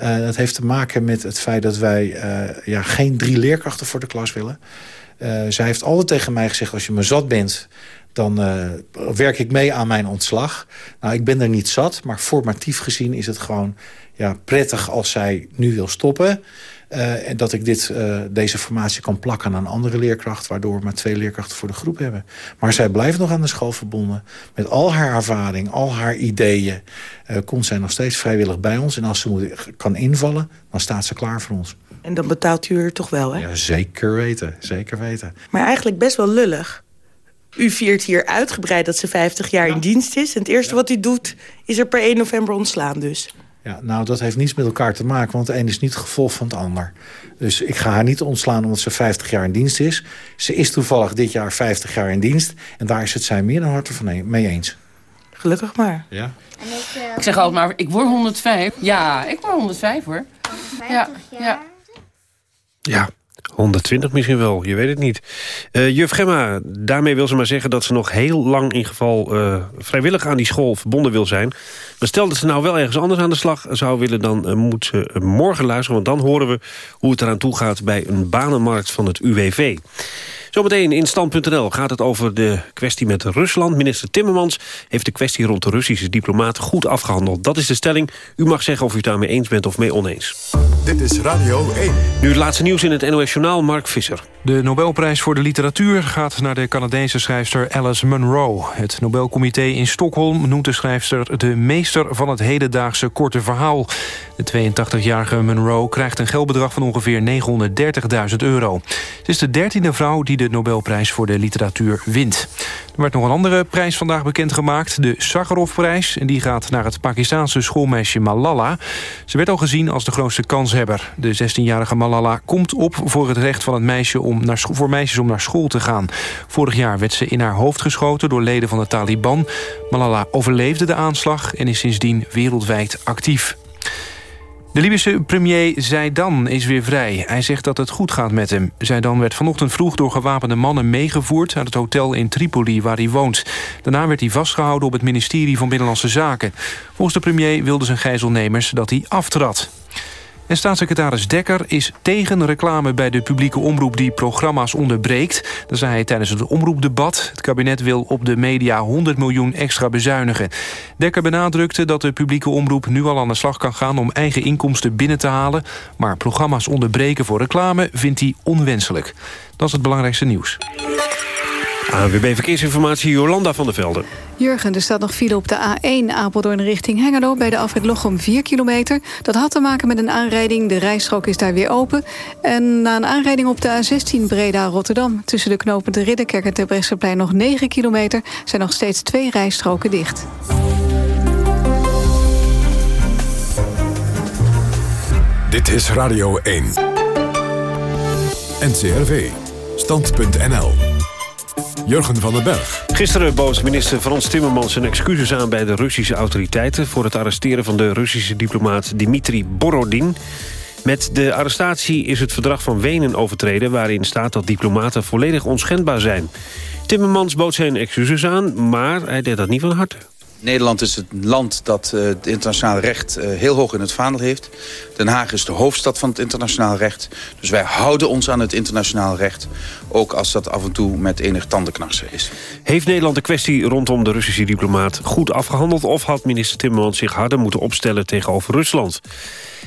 Uh, dat heeft te maken met het feit dat wij uh, ja, geen drie leerkrachten voor de klas willen. Uh, zij heeft altijd tegen mij gezegd, als je me zat bent... dan werk ik mee aan mijn ontslag. Nou, ik ben er niet zat, maar formatief gezien is het gewoon ja, prettig als zij nu wil stoppen... Uh, en dat ik dit, uh, deze formatie kan plakken aan een andere leerkracht... waardoor we maar twee leerkrachten voor de groep hebben. Maar zij blijft nog aan de school verbonden. Met al haar ervaring, al haar ideeën... Uh, komt zij nog steeds vrijwillig bij ons. En als ze moet, kan invallen, dan staat ze klaar voor ons. En dan betaalt u er toch wel, hè? Ja, zeker weten. Zeker weten. Maar eigenlijk best wel lullig. U viert hier uitgebreid dat ze 50 jaar ja. in dienst is. En het eerste ja. wat u doet is er per 1 november ontslaan dus. Ja, nou, dat heeft niets met elkaar te maken, want het een is niet het gevolg van het ander. Dus ik ga haar niet ontslaan omdat ze 50 jaar in dienst is. Ze is toevallig dit jaar 50 jaar in dienst. En daar is het zij meer dan harte van mee eens. Gelukkig maar. Ja. Ik zeg altijd maar, ik word 105. Ja, ik word 105 hoor. 50 ja, ja. Ja, 120 misschien wel, je weet het niet. Uh, juf Gemma, daarmee wil ze maar zeggen dat ze nog heel lang in geval uh, vrijwillig aan die school verbonden wil zijn. Maar stel dat ze nou wel ergens anders aan de slag zou willen, dan uh, moet ze morgen luisteren. Want dan horen we hoe het eraan toe gaat bij een banenmarkt van het UWV. Zometeen in Stand.nl gaat het over de kwestie met Rusland. Minister Timmermans heeft de kwestie rond de Russische diplomaat goed afgehandeld. Dat is de stelling. U mag zeggen of u het daarmee eens bent of mee oneens. Dit is Radio 1. Nu het laatste nieuws in het NOS Journaal, Mark Visser. De Nobelprijs voor de literatuur gaat naar de Canadese schrijfster Alice Munro. Het Nobelcomité in Stockholm noemt de schrijfster de meester van het hedendaagse korte verhaal. De 82-jarige Munro krijgt een geldbedrag van ongeveer 930.000 euro. Het is de dertiende vrouw die de Nobelprijs voor de literatuur wint. Er werd nog een andere prijs vandaag bekendgemaakt, de Sakharovprijs. En die gaat naar het Pakistaanse schoolmeisje Malala. Ze werd al gezien als de grootste kanshebber. De 16-jarige Malala komt op voor het recht van het meisje om naar voor meisjes om naar school te gaan. Vorig jaar werd ze in haar hoofd geschoten door leden van de Taliban. Malala overleefde de aanslag en is sindsdien wereldwijd actief. De Libische premier Zaidan is weer vrij. Hij zegt dat het goed gaat met hem. Zaidan werd vanochtend vroeg door gewapende mannen meegevoerd... uit het hotel in Tripoli waar hij woont. Daarna werd hij vastgehouden op het ministerie van Binnenlandse Zaken. Volgens de premier wilden zijn gijzelnemers dat hij aftrad. En staatssecretaris Dekker is tegen reclame bij de publieke omroep die programma's onderbreekt. Dat zei hij tijdens het omroepdebat. Het kabinet wil op de media 100 miljoen extra bezuinigen. Dekker benadrukte dat de publieke omroep nu al aan de slag kan gaan om eigen inkomsten binnen te halen. Maar programma's onderbreken voor reclame vindt hij onwenselijk. Dat is het belangrijkste nieuws. ANWB Verkeersinformatie, Jolanda van der Velden. Jurgen, er staat nog file op de A1 Apeldoorn richting Hengelo... bij de afrit Lochem 4 kilometer. Dat had te maken met een aanrijding. De rijstrook is daar weer open. En na een aanrijding op de A16 Breda-Rotterdam... tussen de knopen de Ridderkerk en Terbrechtseplein nog 9 kilometer... zijn nog steeds twee rijstroken dicht. Dit is Radio 1. NCRV. Stand.nl. Jurgen van den Berg. Gisteren bood minister Frans Timmermans zijn excuses aan... bij de Russische autoriteiten... voor het arresteren van de Russische diplomaat Dmitri Borodin. Met de arrestatie is het verdrag van Wenen overtreden... waarin staat dat diplomaten volledig onschendbaar zijn. Timmermans bood zijn excuses aan, maar hij deed dat niet van harte. Nederland is het land dat uh, het internationale recht uh, heel hoog in het vaandel heeft. Den Haag is de hoofdstad van het internationaal recht. Dus wij houden ons aan het internationaal recht. Ook als dat af en toe met enig tandenknarsen is. Heeft Nederland de kwestie rondom de Russische diplomaat goed afgehandeld... of had minister Timmermans zich harder moeten opstellen tegenover Rusland?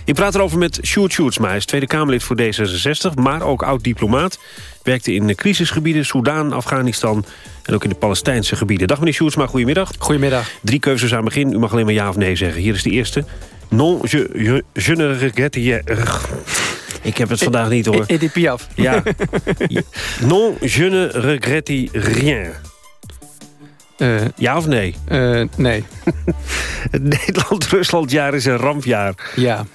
Ik praat erover met Sjoerd Sjoerdsma. Hij is Tweede Kamerlid voor D66, maar ook oud-diplomaat. Werkte in de crisisgebieden, Soudaan, Afghanistan en ook in de Palestijnse gebieden. Dag meneer Sjoerdsma, goedemiddag. Goedemiddag. Drie keuzes aan het begin. U mag alleen maar ja of nee zeggen. Hier is de eerste. Non, je, je, je ne regrette je... Ik heb het vandaag niet hoor. Edith Piaf. Ja. non, je ne regrette rien. Uh, ja of nee? Uh, nee. het Nederland-Rusland-jaar is een rampjaar. Ja.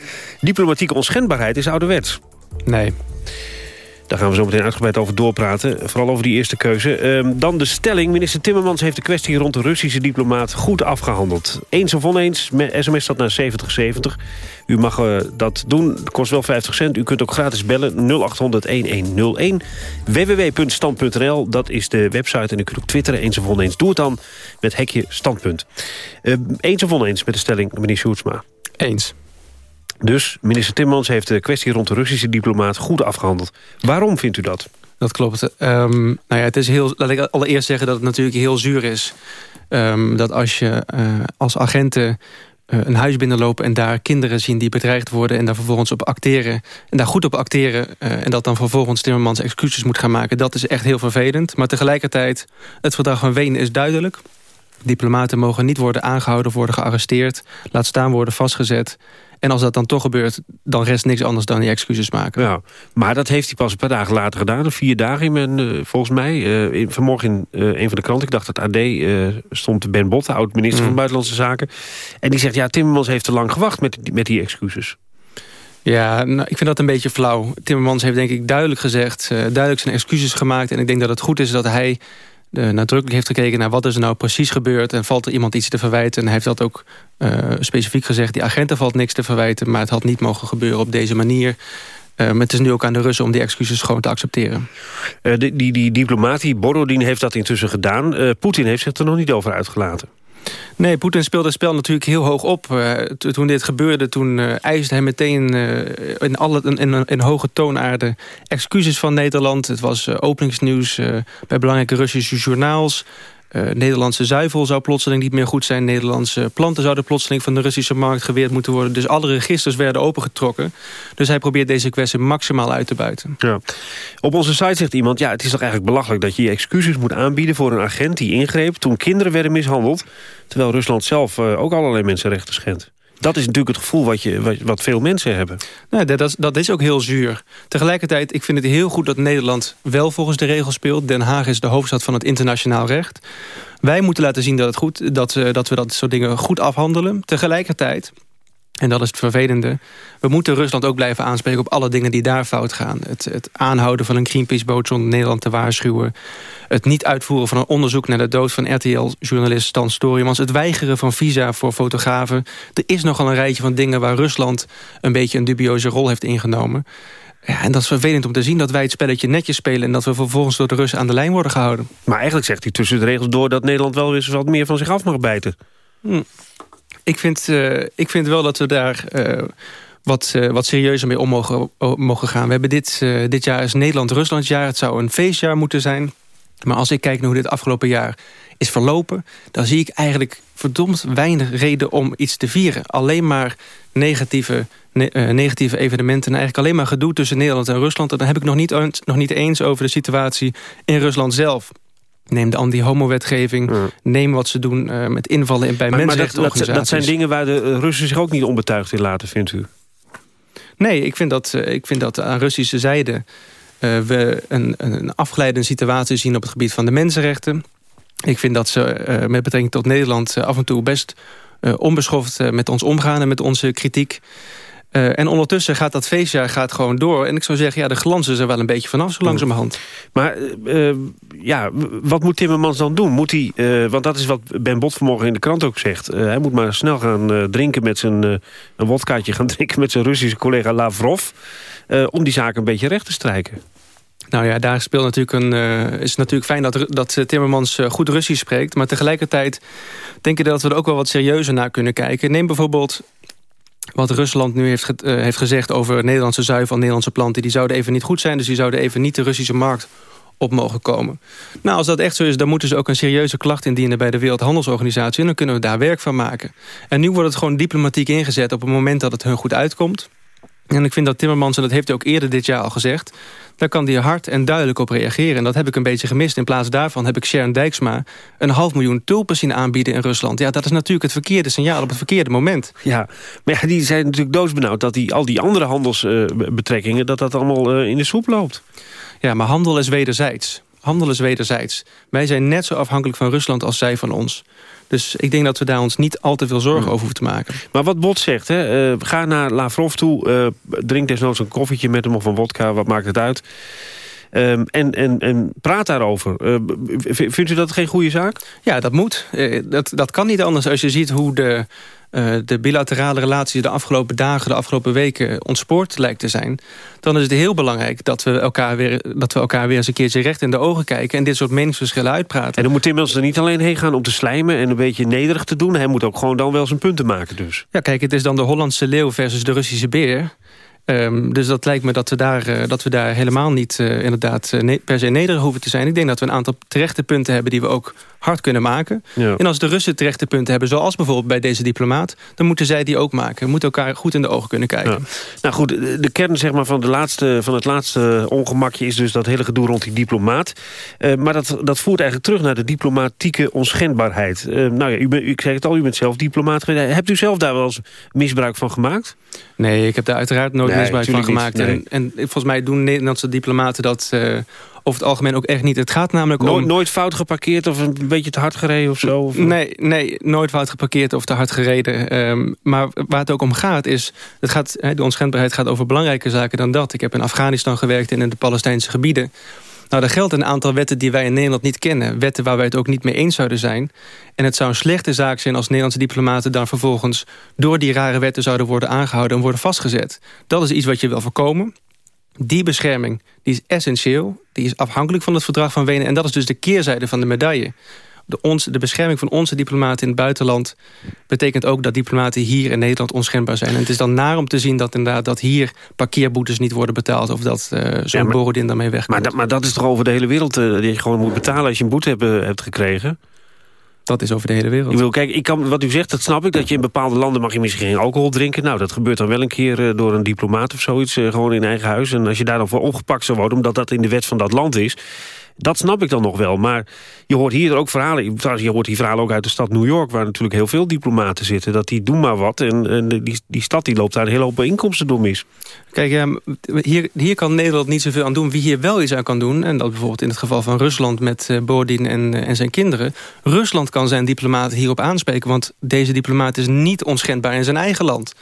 Diplomatieke onschendbaarheid is ouderwets. Nee. Daar gaan we zo meteen uitgebreid over doorpraten. Vooral over die eerste keuze. Uh, dan de stelling. Minister Timmermans heeft de kwestie rond de Russische diplomaat goed afgehandeld. Eens of oneens, sms staat naar 7070. U mag uh, dat doen. Het kost wel 50 cent. U kunt ook gratis bellen 0800-1101. www.stand.nl, dat is de website. En u kunt ook twitteren eens of oneens. Doe het dan met hekje standpunt. Uh, eens of oneens met de stelling, meneer Sjoerdsma? Eens. Dus minister Timmermans heeft de kwestie rond de Russische diplomaat goed afgehandeld. Waarom vindt u dat? Dat klopt. Um, nou ja, het is heel, laat ik allereerst zeggen dat het natuurlijk heel zuur is. Um, dat als je uh, als agenten uh, een huis binnenlopen en daar kinderen zien die bedreigd worden... en daar vervolgens op acteren, en daar goed op acteren... Uh, en dat dan vervolgens Timmermans excuses moet gaan maken... dat is echt heel vervelend. Maar tegelijkertijd, het verdrag van Wenen is duidelijk. Diplomaten mogen niet worden aangehouden, worden gearresteerd... laat staan worden vastgezet... En als dat dan toch gebeurt, dan rest niks anders dan die excuses maken. Ja, maar dat heeft hij pas een paar dagen later gedaan. Vier dagen in mijn, uh, volgens mij. Uh, in, vanmorgen in uh, een van de kranten, ik dacht dat AD, stond Ben Bot, oud-minister mm. van Buitenlandse Zaken. En die zegt, ja, Timmermans heeft te lang gewacht met, met die excuses. Ja, nou, ik vind dat een beetje flauw. Timmermans heeft denk ik duidelijk gezegd, duidelijk zijn excuses gemaakt. En ik denk dat het goed is dat hij nadrukkelijk heeft gekeken naar wat is er nou precies gebeurd... en valt er iemand iets te verwijten. En hij heeft dat ook uh, specifiek gezegd. Die agenten valt niks te verwijten, maar het had niet mogen gebeuren op deze manier. Uh, maar het is nu ook aan de Russen om die excuses gewoon te accepteren. Die, die, die diplomatie, Borodin heeft dat intussen gedaan. Poetin heeft zich er nog niet over uitgelaten. Nee, Poetin speelde het spel natuurlijk heel hoog op. Uh, toen dit gebeurde, toen uh, eiste hij meteen uh, in, alle, in, in, hoge toonaarden excuses van Nederland. Het was openingsnieuws bij belangrijke Russische journaals. Uh, Nederlandse zuivel zou plotseling niet meer goed zijn. Nederlandse planten zouden plotseling van de Russische markt geweerd moeten worden. Dus alle registers werden opengetrokken. Dus hij probeert deze kwestie maximaal uit te buiten. Ja. Op onze site zegt iemand... ja, het is toch eigenlijk belachelijk dat je je excuses moet aanbieden... voor een agent die ingreep toen kinderen werden mishandeld... terwijl Rusland zelf uh, ook allerlei mensenrechten schendt. Dat is natuurlijk het gevoel wat, je, wat, veel mensen hebben. Nou, dat, is, dat is ook heel zuur. Tegelijkertijd, ik vind het heel goed dat Nederland wel volgens de regels speelt. Den Haag is de hoofdstad van het internationaal recht. Wij moeten laten zien dat, het goed, dat, dat we dat soort dingen goed afhandelen. Tegelijkertijd en dat is het vervelende. We moeten Rusland ook blijven aanspreken op alle dingen die daar fout gaan. Het, het aanhouden van een Greenpeace-boot zonder Nederland te waarschuwen. Het niet uitvoeren van een onderzoek naar de dood van RTL-journalist Stan Storimans. Het weigeren van visa voor fotografen. Er is nogal een rijtje van dingen waar Rusland een beetje een dubieuze rol heeft ingenomen. Ja, en dat is vervelend om te zien dat wij het spelletje netjes spelen... en dat we vervolgens door de Russen aan de lijn worden gehouden. Maar eigenlijk zegt hij tussen de regels door... dat Nederland wel eens wat meer van zich af mag bijten. Hm ik, vind, uh, ik vind wel dat we daar uh, wat, uh, wat serieuzer mee om mogen, mogen gaan. We hebben dit, dit jaar is Nederland-Rusland jaar. Het zou een feestjaar moeten zijn. Maar als ik kijk naar hoe dit afgelopen jaar is verlopen... dan zie ik eigenlijk verdomd weinig reden om iets te vieren. Alleen maar negatieve, ne negatieve evenementen. En eigenlijk alleen maar gedoe tussen Nederland en Rusland. En dan heb ik nog niet, nog niet eens over de situatie in Rusland zelf. Neem de anti-homo-wetgeving. Neem wat ze doen uh, met invallen in bij maar, mensenrechtenorganisaties. Maar dat, dat, zijn dingen waar de Russen zich ook niet onbetuigd in laten, vindt u? Nee, ik vind dat, ik vind dat aan Russische zijde... Uh, we een, een afgeleide situatie zien op het gebied van de mensenrechten. Ik vind dat ze uh, met betrekking tot Nederland... af en toe best onbeschoft met ons omgaan en met onze kritiek. Uh, en ondertussen gaat dat feestjaar gaat gewoon door. En ik zou zeggen, ja, de glans is er wel een beetje vanaf zo langzamerhand. Maar uh, ja, wat moet Timmermans dan doen? Moet hij, uh, want dat is wat Ben Bot vanmorgen in de krant ook zegt. hij moet maar snel gaan drinken met zijn... een wodkaatje gaan drinken met zijn Russische collega Lavrov... om die zaak een beetje recht te strijken. Nou ja, daar speelt natuurlijk een, uh, is natuurlijk fijn dat, dat Timmermans goed Russisch spreekt. Maar tegelijkertijd denk ik dat we er ook wel wat serieuzer naar kunnen kijken. Neem bijvoorbeeld wat Rusland nu heeft, uh, heeft gezegd over Nederlandse zuivel en Nederlandse planten... die zouden even niet goed zijn, dus die zouden even niet de Russische markt op mogen komen. Nou, als dat echt zo is, dan moeten ze ook een serieuze klacht indienen... bij de Wereldhandelsorganisatie en dan kunnen we daar werk van maken. En nu wordt het gewoon diplomatiek ingezet op het moment dat het hun goed uitkomt. En ik vind dat Timmermans, en dat heeft hij ook eerder dit jaar al gezegd... daar kan hij hard en duidelijk op reageren. En dat heb ik een beetje gemist. In plaats daarvan heb ik Sharon Dijksma... een half miljoen tulpen zien aanbieden in Rusland. Ja, dat is natuurlijk het verkeerde signaal op het verkeerde moment. Ja, maar ja, die zijn natuurlijk doodsbenauwd... dat die, al die andere handelsbetrekkingen... dat dat allemaal eh, in de soep loopt. Ja, maar handel is wederzijds. Handel is wederzijds. Wij zijn net zo afhankelijk van Rusland als zij van ons. Dus ik denk dat we daar ons niet al te veel zorgen over hoeven te maken. Maar wat Bot zegt, hè, uh, ga naar Lavrov toe... Uh, drink desnoods een koffietje met hem of een vodka, wat maakt het uit... Um, en, en, en praat daarover. Uh, vindt u dat geen goede zaak? Ja, dat moet. Dat, dat kan niet anders als je ziet hoe de, uh, de bilaterale relatie... de afgelopen dagen, de afgelopen weken ontspoord lijkt te zijn... dan is het heel belangrijk dat we, elkaar weer, dat we elkaar weer eens een keertje recht in de ogen kijken... en dit soort meningsverschillen uitpraten. En dan moet Timmels er niet alleen heen gaan om te slijmen... en een beetje nederig te doen. Hij moet ook gewoon dan wel zijn punten maken dus. Ja, kijk, het is dan de Hollandse leeuw versus de Russische beer... Um, dus dat lijkt me dat we daar, uh, dat we daar helemaal niet uh, inderdaad uh, per se nederig hoeven te zijn. Ik denk dat we een aantal terechte punten hebben die we ook hard kunnen maken. Ja. En als de Russen terechte punten hebben, zoals bijvoorbeeld bij deze diplomaat... dan moeten zij die ook maken. We moeten elkaar goed in de ogen kunnen kijken. Ja. Nou goed, de kern zeg maar, van, de laatste, van het laatste ongemakje is dus dat hele gedoe rond die diplomaat. maar dat, dat voert eigenlijk terug naar de diplomatieke onschendbaarheid. nou ja, u ben, ik zei het al, u bent zelf diplomaat. Hebt u zelf daar wel eens misbruik van gemaakt? Nee, ik heb daar uiteraard nooit nee, misbruik van gemaakt. Nee. En, en, volgens mij doen Nederlandse diplomaten dat uh, over het algemeen ook echt niet. Het gaat namelijk nooit, om... Nooit fout geparkeerd of een beetje te hard gereden of zo? Of... Nee, nee, nooit fout geparkeerd of te hard gereden. Um, maar waar het ook om gaat is... Het gaat, de onschendbaarheid gaat over belangrijke zaken dan dat. Ik heb in Afghanistan gewerkt en in de Palestijnse gebieden. Nou, er geldt een aantal wetten die wij in Nederland niet kennen. Wetten waar wij het ook niet mee eens zouden zijn. En het zou een slechte zaak zijn als Nederlandse diplomaten... dan vervolgens door die rare wetten zouden worden aangehouden... en worden vastgezet. Dat is iets wat je wil voorkomen. Die bescherming die is essentieel. Die is afhankelijk van het verdrag van Wenen. En dat is dus de keerzijde van de medaille de, ons, de bescherming van onze diplomaten in het buitenland... betekent ook dat diplomaten hier in Nederland onschendbaar zijn. En het is dan naar om te zien dat, inderdaad, dat hier parkeerboetes niet worden betaald... of dat uh, zo'n ja, Borodin daarmee wegkomt. Maar, dat, maar dat is toch over de hele wereld uh, dat je gewoon moet betalen... als je een boete hebt, uh, hebt gekregen? Dat is over de hele wereld. Ik wil, kijk, ik kan, wat u zegt, dat snap ik. Dat je in bepaalde landen mag je misschien geen alcohol drinken. Nou, dat gebeurt dan wel een keer uh, door een diplomaat of zoiets. Uh, gewoon in eigen huis. En als je daar dan voor opgepakt zou worden... omdat dat in de wet van dat land is... Dat snap ik dan nog wel. Maar je hoort hier ook verhalen. Je hoort die verhalen ook uit de stad New York... waar natuurlijk heel veel diplomaten zitten. Dat die doen maar wat. En, en die, die stad die loopt daar een hele hoop inkomsten door mis. Kijk, ja, hier, hier kan Nederland niet zoveel aan doen. Wie hier wel iets aan kan doen... en dat bijvoorbeeld in het geval van Rusland met uh, Bodin en, uh, en zijn kinderen... Rusland kan zijn diplomaten hierop aanspreken... want deze diplomaat is niet onschendbaar in zijn eigen land.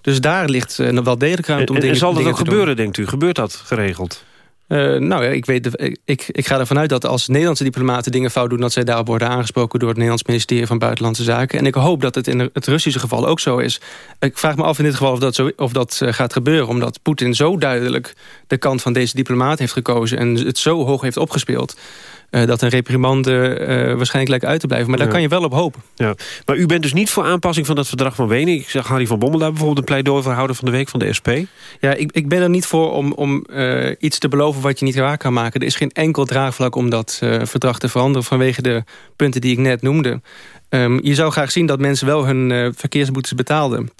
Dus daar ligt uh, nog wel degelijk ruimte om en, dingen, en zal dat ook gebeuren, denkt u? Gebeurt dat geregeld? Uh, nou ja, ik, weet, ik, ik ga ervan uit dat als Nederlandse diplomaten dingen fout doen... dat zij daarop worden aangesproken door het Nederlands ministerie van Buitenlandse Zaken. En ik hoop dat het in het Russische geval ook zo is. Ik vraag me af in dit geval of dat, zo, of dat uh, gaat gebeuren... omdat Poetin zo duidelijk de kant van deze diplomaat heeft gekozen... en het zo hoog heeft opgespeeld... Uh, dat een reprimande uh, waarschijnlijk lijkt uit te blijven. Maar daar ja. kan je wel op hopen. Ja. Maar u bent dus niet voor aanpassing van dat verdrag van Wenen. Ik zag Harry van Bommel daar bijvoorbeeld een pleidooi voor houden van de week van de SP. Ja, ik, ik ben er niet voor om, om uh, iets te beloven wat je niet waar kan maken. Er is geen enkel draagvlak om dat verdrag te veranderen... vanwege de punten die ik net noemde. Um, je zou graag zien dat mensen wel hun verkeersboetes betaalden.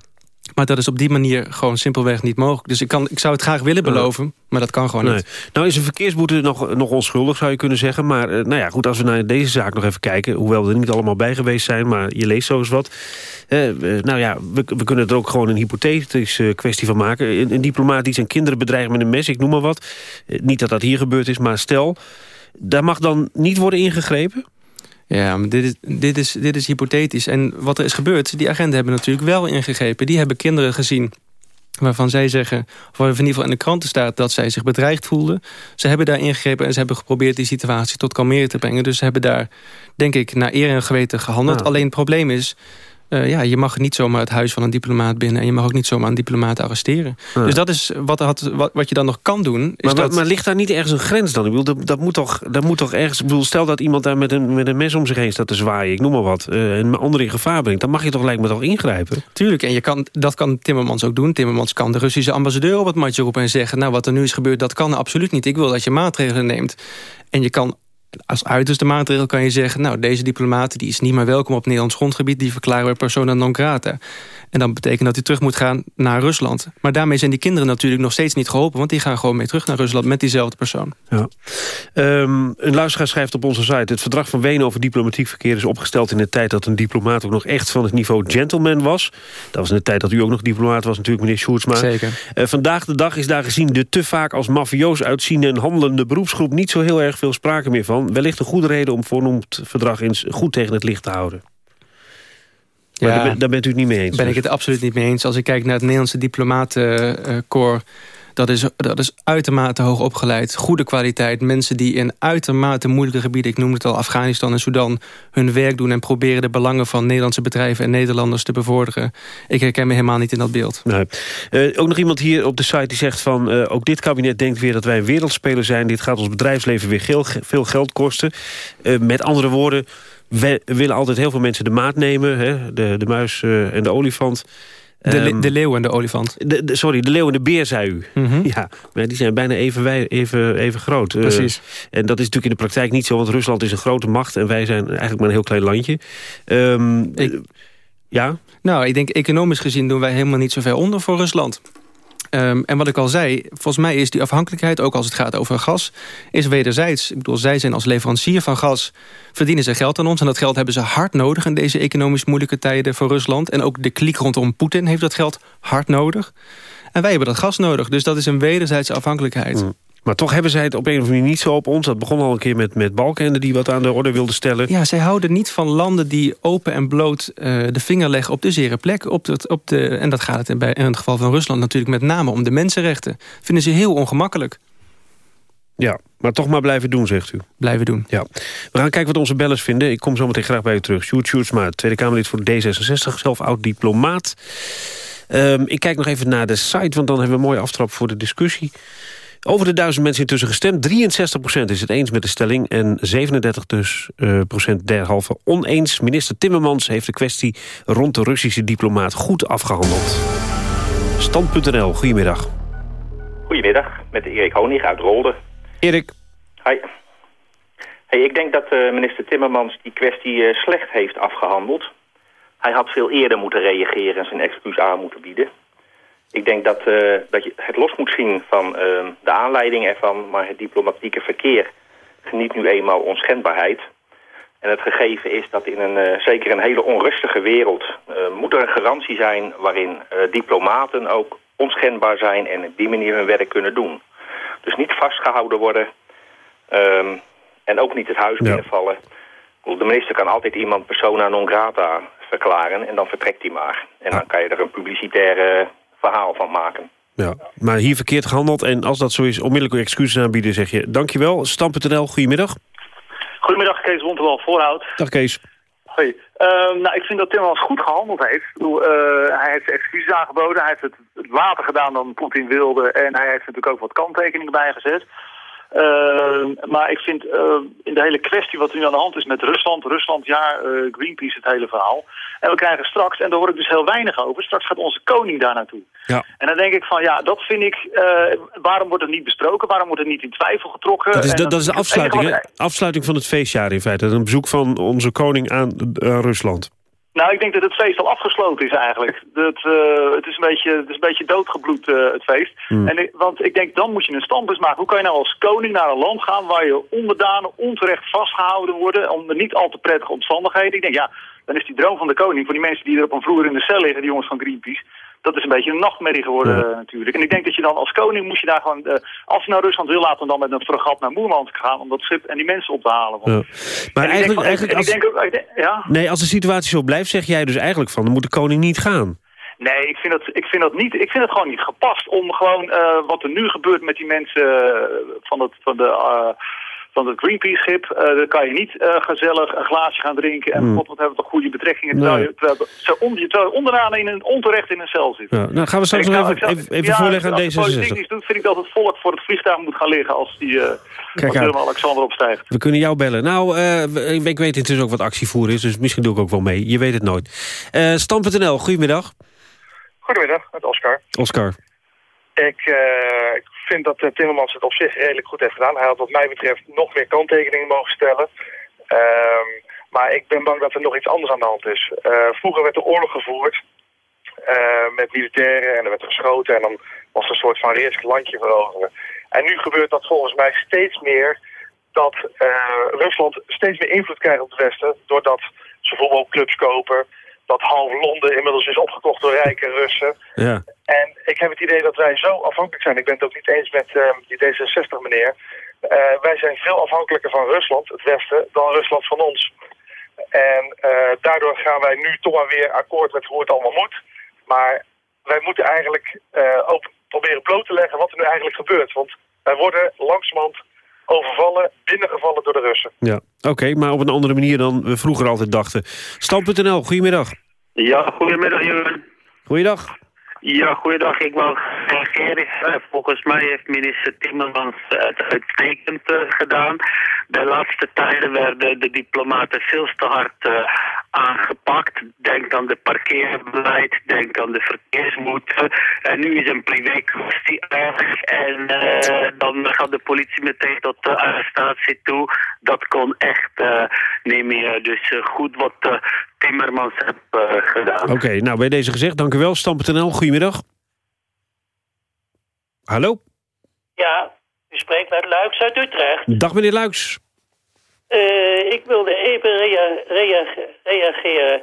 Maar dat is op die manier gewoon simpelweg niet mogelijk. Dus ik, kan, ik zou het graag willen beloven, maar dat kan gewoon nee. niet. Nou is een verkeersboete nog, nog onschuldig, zou je kunnen zeggen. Maar uh, nou ja, goed, als we naar deze zaak nog even kijken... hoewel we er niet allemaal bij geweest zijn, maar je leest zo eens wat... Uh, nou ja, we, we, kunnen er ook gewoon een hypothetische kwestie van maken. Een, een diplomaat die zijn kinderen bedreigt met een mes, ik noem maar wat. niet dat dat hier gebeurd is, maar stel... daar mag dan niet worden ingegrepen? Ja, maar dit is, dit, is, dit is hypothetisch. En wat er is gebeurd, die agenten hebben natuurlijk wel ingegrepen. Die hebben kinderen gezien waarvan zij zeggen, of in ieder geval in de kranten staat... dat zij zich bedreigd voelden. Ze hebben daar ingegrepen en ze hebben geprobeerd die situatie tot kalmeren te brengen. Dus ze hebben daar, denk ik, naar eer en geweten gehandeld. Ja. Alleen het probleem is, uh, ja, je mag niet zomaar het huis van een diplomaat binnen... en je mag ook niet zomaar een diplomaat arresteren. Ja. Dus dat is wat, had, wat, wat, je dan nog kan doen. Is maar, dat... maar, ligt daar niet ergens een grens dan? Ik bedoel, dat, dat, moet toch, dat moet toch ergens... Ik bedoel, stel dat iemand daar met een, met een mes om zich heen staat te zwaaien... ik noem maar wat, uh, en anderen in gevaar brengt... dan mag je toch lijkt me toch ingrijpen? Tuurlijk, en je kan, dat kan Timmermans ook doen. Timmermans kan de Russische ambassadeur op het matje roepen en zeggen... nou, wat er nu is gebeurd, dat kan absoluut niet. Ik wil dat je maatregelen neemt. En je kan Als uiterste maatregel kan je zeggen... nou, deze diplomaat die is niet meer welkom op Nederlands grondgebied... die verklaren we persona non grata. En dan betekent dat hij terug moet gaan naar Rusland. Maar daarmee zijn die kinderen natuurlijk nog steeds niet geholpen... want die gaan gewoon mee terug naar Rusland met diezelfde persoon. Ja. Um, een luisteraar schrijft op onze site... het verdrag van Wenen over diplomatiek verkeer is opgesteld in de tijd... dat een diplomaat ook nog echt van het niveau gentleman was. Dat was in de tijd dat u ook nog diplomaat was natuurlijk, meneer Sjoerdsma. Zeker. Uh, vandaag de dag is daar gezien de te vaak als mafioos uitziende... en handelende beroepsgroep niet zo heel erg veel sprake meer van. Wellicht een goede reden om voornoemd verdrag eens goed tegen het licht te houden. Maar daar, daar, bent u het niet mee eens? ben ik het absoluut niet mee eens. Als ik kijk naar het Nederlandse diplomatenkorps... Dat is, dat is uitermate hoog opgeleid. Goede kwaliteit. Mensen die in uitermate moeilijke gebieden... ik noem het al Afghanistan en Sudan... hun werk doen en proberen de belangen van Nederlandse bedrijven... en Nederlanders te bevorderen. Ik herken me helemaal niet in dat beeld. Nee. Uh, ook nog iemand hier op de site die zegt van... Uh, ook dit kabinet denkt weer dat wij een wereldspeler zijn. Dit gaat ons bedrijfsleven weer veel geld kosten. Uh, met andere woorden we willen altijd heel veel mensen de maat nemen. Hè? De, de muis uh, en de olifant. De, um, de leeuw en de olifant. De, de, sorry, de leeuw en de beer, zei u. Mm -hmm. Ja, maar die zijn bijna even, wij, even, even groot. Precies. Uh, en dat is natuurlijk in de praktijk niet zo... want Rusland is een grote macht en wij zijn eigenlijk maar een heel klein landje. Um, ik, ja? Nou, ik denk economisch gezien doen wij helemaal niet zo ver onder voor Rusland. Um, en wat ik al zei, volgens mij is die afhankelijkheid... ook als het gaat over gas, is wederzijds. Ik bedoel, zij zijn als leverancier van gas... verdienen ze geld aan ons. En dat geld hebben ze hard nodig in deze economisch moeilijke tijden voor Rusland. En ook de kliek rondom Poetin heeft dat geld hard nodig. En wij hebben dat gas nodig. Dus dat is een wederzijdse afhankelijkheid. Mm. Maar toch hebben zij het op een of andere manier niet zo op ons. Dat begon al een keer met, met Balkenende die wat aan de orde wilde stellen. Ja, zij houden niet van landen die open en bloot uh, de vinger leggen op de zere plek. Op de, op de, en dat gaat het bij, in het geval van Rusland natuurlijk met name om de mensenrechten. Vinden ze heel ongemakkelijk. Ja, maar toch maar blijven doen, zegt u. Blijven doen. Ja. We gaan kijken wat onze bellers vinden. Ik kom zo meteen graag bij u terug. Sjoerd Sjoerdsma, Tweede Kamerlid voor D66, zelf oud-diplomaat. Um, ik kijk nog even naar de site, want dan hebben we een mooie aftrap voor de discussie. Over de duizend mensen intussen gestemd. 63% is het eens met de stelling en 37 dus, uh, procent derhalve oneens. Minister Timmermans heeft de kwestie rond de Russische diplomaat goed afgehandeld. Stand.nl, goedemiddag. Goedemiddag, met Erik Honig uit Rolde. Erik. Hi. Hey, ik denk dat uh, minister Timmermans die kwestie uh, slecht heeft afgehandeld. Hij had veel eerder moeten reageren en zijn excuus aan moeten bieden. Ik denk dat, uh, dat je het los moet zien van uh, de aanleiding ervan... maar het diplomatieke verkeer geniet nu eenmaal onschendbaarheid. En het gegeven is dat in een uh, zeker een hele onrustige wereld... moet er een garantie zijn waarin diplomaten ook onschendbaar zijn... en op die manier hun werk kunnen doen. Dus niet vastgehouden worden um, en ook niet het huis ja. binnenvallen. De minister kan altijd iemand persona non grata verklaren en dan vertrekt hij maar. En dan kan je er een publicitaire verhaal van maken. Ja, maar hier verkeerd gehandeld. En als dat zo is, onmiddellijk excuses aanbieden, zeg je dankjewel. Stam.nl, goedemiddag. Goedemiddag, Kees Rontewal, voorhoud. Dag Kees. Hoi. Uh, nou, ik vind dat Timmermans goed gehandeld heeft. Ik bedoel, uh, hij heeft excuses aangeboden. Hij heeft het later gedaan dan Poetin wilde. En hij heeft natuurlijk ook wat kanttekeningen bijgezet. Uh, maar ik vind uh, in de hele kwestie wat nu aan de hand is met Rusland... Rusland, ja, uh, Greenpeace, het hele verhaal. En we krijgen straks, en daar hoor ik dus heel weinig over... straks gaat onze koning daar naartoe. Ja. En dan denk ik van, ja, dat vind ik... waarom wordt het niet besproken? Waarom wordt het niet in twijfel getrokken? Dat is, dat, dat is de afsluiting, hè? Afsluiting van het feestjaar in feite. Een bezoek van onze koning aan, aan Rusland. Nou, ik denk dat het feest al afgesloten is eigenlijk. Dat, uh, het, is een beetje, het is een beetje doodgebloed, uh, het feest. Hmm. Mm. En, want ik denk, dan moet je een standpunt maken. Hoe kan je nou als koning naar een land gaan... waar je onderdanen onterecht vastgehouden worden... onder niet al te prettige omstandigheden? Ik denk, ja, dan is die droom van de koning... voor die mensen die er op een vroeger in de cel liggen... die jongens van Greenpeace... dat is een beetje een nachtmerrie geworden Ja. uh, natuurlijk. En ik denk dat je dan als koning moet je daar gewoon... uh, als je naar Rusland wil, laten dan met een fregat naar Moermansk gaan... om dat schip en die mensen op te halen. Want- Ja. Maar En eigenlijk, denk eigenlijk en als, denk ja? nee, als de situatie zo blijft, zeg jij dus eigenlijk van... dan moet de koning niet gaan. Nee, ik vind, het, ik, vind het niet, ik vind het gewoon niet gepast om gewoon eh, wat er nu gebeurt met die mensen eh, van, het, van, de, eh, van het Greenpeace-schip. eh daar kan je niet eh, gezellig een glaasje gaan drinken en Hmm. god, wat hebben we toch goede betrekkingen. Nee. Terwijl, je, terwijl, ze terwijl je onderaan in een, onterecht in een cel zit. Ja. Nou, gaan we straks nog even, even, even ja, voorleggen aan Als de politiek D66. iets doet, vind ik dat het volk voor het vliegtuig moet gaan liggen als die uh, Kijk als aan. Willem-Alexander opstijgt. We kunnen jou bellen. Nou, eh, ik weet intussen ook wat actievoer is, dus misschien doe ik ook wel mee. Je weet het nooit. Eh Stam.nl, goedemiddag. Goedemiddag, met Oscar. Oscar. Ik, eh, ik vind dat uh, Timmermans het op zich redelijk goed heeft gedaan. Hij had wat mij betreft nog meer kanttekeningen mogen stellen. Ehm, maar ik ben bang dat er nog iets anders aan de hand is. Uh, vroeger werd de oorlog gevoerd uh, met militairen en er werd geschoten. En dan was er een soort van risк landje veroveren. En nu gebeurt dat volgens mij steeds meer dat Rusland steeds meer invloed krijgt op het Westen. Doordat ze voetbalclubs kopen, dat half Londen inmiddels is opgekocht door rijke Russen. Ja. En ik heb het idee dat wij zo afhankelijk zijn. Ik ben het ook niet eens met uh, die D66 meneer. Uh, wij zijn veel afhankelijker van Rusland, het Westen, dan Rusland van ons. En uh, daardoor gaan wij nu toch maar weer akkoord met hoe het allemaal moet. Maar wij moeten eigenlijk ook proberen bloot te leggen wat er nu eigenlijk gebeurt. Want wij worden langzamerhand overvallen, binnengevallen door de Russen. Ja, oké, maar op een andere manier dan we vroeger altijd dachten. Stand.nl, goedemiddag. Ja, goedemiddag, Jeroen. Goeiedag. Ja, goeiedag. Ik wil reageren. Uh, volgens mij heeft minister Timmermans het uitstekend uh, gedaan. De laatste tijden werden de diplomaten veel te hard aangepakt. Denk aan de parkeerbeleid, denk aan de verkeersboete. En nu is een privé kwestie. En dan gaat de politie meteen tot de arrestatie toe. Dat kon echt niet meer. Dus goed wat Timmermans heb uh, gedaan. Oké, okay, nou bij deze gezegd, dank u wel. Stam.nl, goedemiddag. Hallo? Ja, u spreekt met Luiks uit Utrecht. Dag meneer Luiks. Uh, ik wilde even rea rea reageren.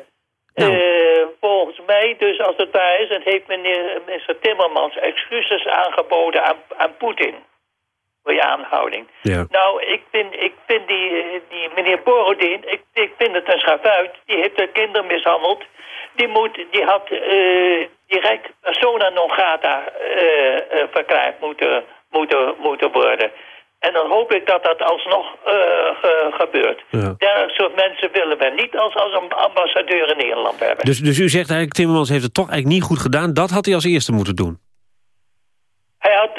Nou. Uh, volgens mij, dus als het waar is, en heeft meneer minister Timmermans excuses aangeboden aan, aan Poetin aanhouding. Ja. Nou, ik vind, ik vind die, die meneer Borodin, ik, ik vind het een schavuit. Die heeft de kinderen mishandeld. Die, moet, die had uh, direct persona non grata uh, verklaard moeten, moeten, moeten worden. En dan hoop ik dat dat alsnog ge gebeurt. Ja. Dat soort mensen willen we niet als, als een ambassadeur in Nederland hebben. Dus, dus u zegt eigenlijk, Timmermans heeft het toch eigenlijk niet goed gedaan. Dat had hij als eerste moeten doen. Hij had,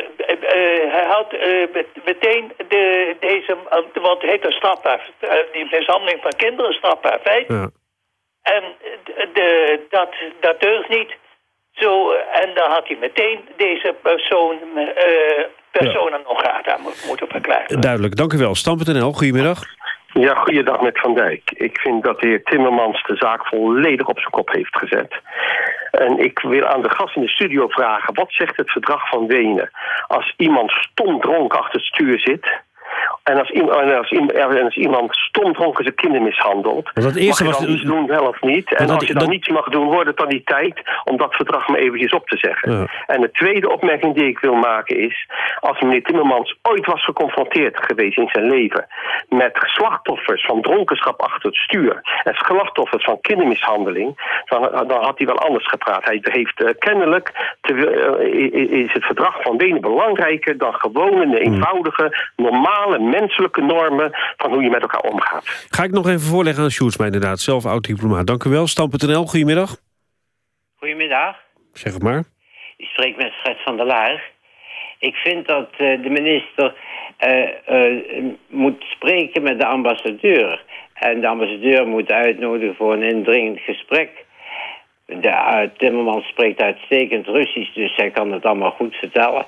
hij had uh, meteen de, deze, wat heet een strafbaar, uh, die mishandeling van kinderen strafbaar feit. Ja. En de, dat, dat deugt niet. Zo, en dan had hij meteen deze persoon, persona ja. nog grata moeten verklaren. Duidelijk, dank u wel. Stam.nl, goedemiddag. Ja, goeiedag met Van Dijk. Ik vind dat de heer Timmermans de zaak volledig op zijn kop heeft gezet. En ik wil aan de gast in de studio vragen... wat zegt het verdrag van Wenen? Als iemand stom dronken achter het stuur zit... En als, en als, en als iemand stomdronken zijn kinderen mishandelt... dat eerste mag je dan was, iets doen, wel of niet. En dat, als je dan dat, niets mag doen, wordt het dan niet tijd... om dat verdrag maar eventjes op te zeggen. Ja. En de tweede opmerking die ik wil maken is... als meneer Timmermans ooit was geconfronteerd geweest in zijn leven... met slachtoffers van dronkenschap achter het stuur... en slachtoffers van kindermishandeling... dan, dan had hij wel anders gepraat. Hij heeft uh, kennelijk... Te, uh, is het verdrag van Wenen belangrijker... dan gewone, eenvoudige, normale menselijke normen van hoe je met elkaar omgaat. Ga ik nog even voorleggen aan Sjoerdsma inderdaad, zelf oud-diplomaat. Dank u wel. Stam.nl, goedemiddag. Goedemiddag. Zeg het maar. Ik spreek met Fred van der Laar. Ik vind dat uh, de minister uh, uh, moet spreken met de ambassadeur. En de ambassadeur moet uitnodigen voor een indringend gesprek. De, Timmermans spreekt uitstekend Russisch, dus hij kan het allemaal goed vertellen.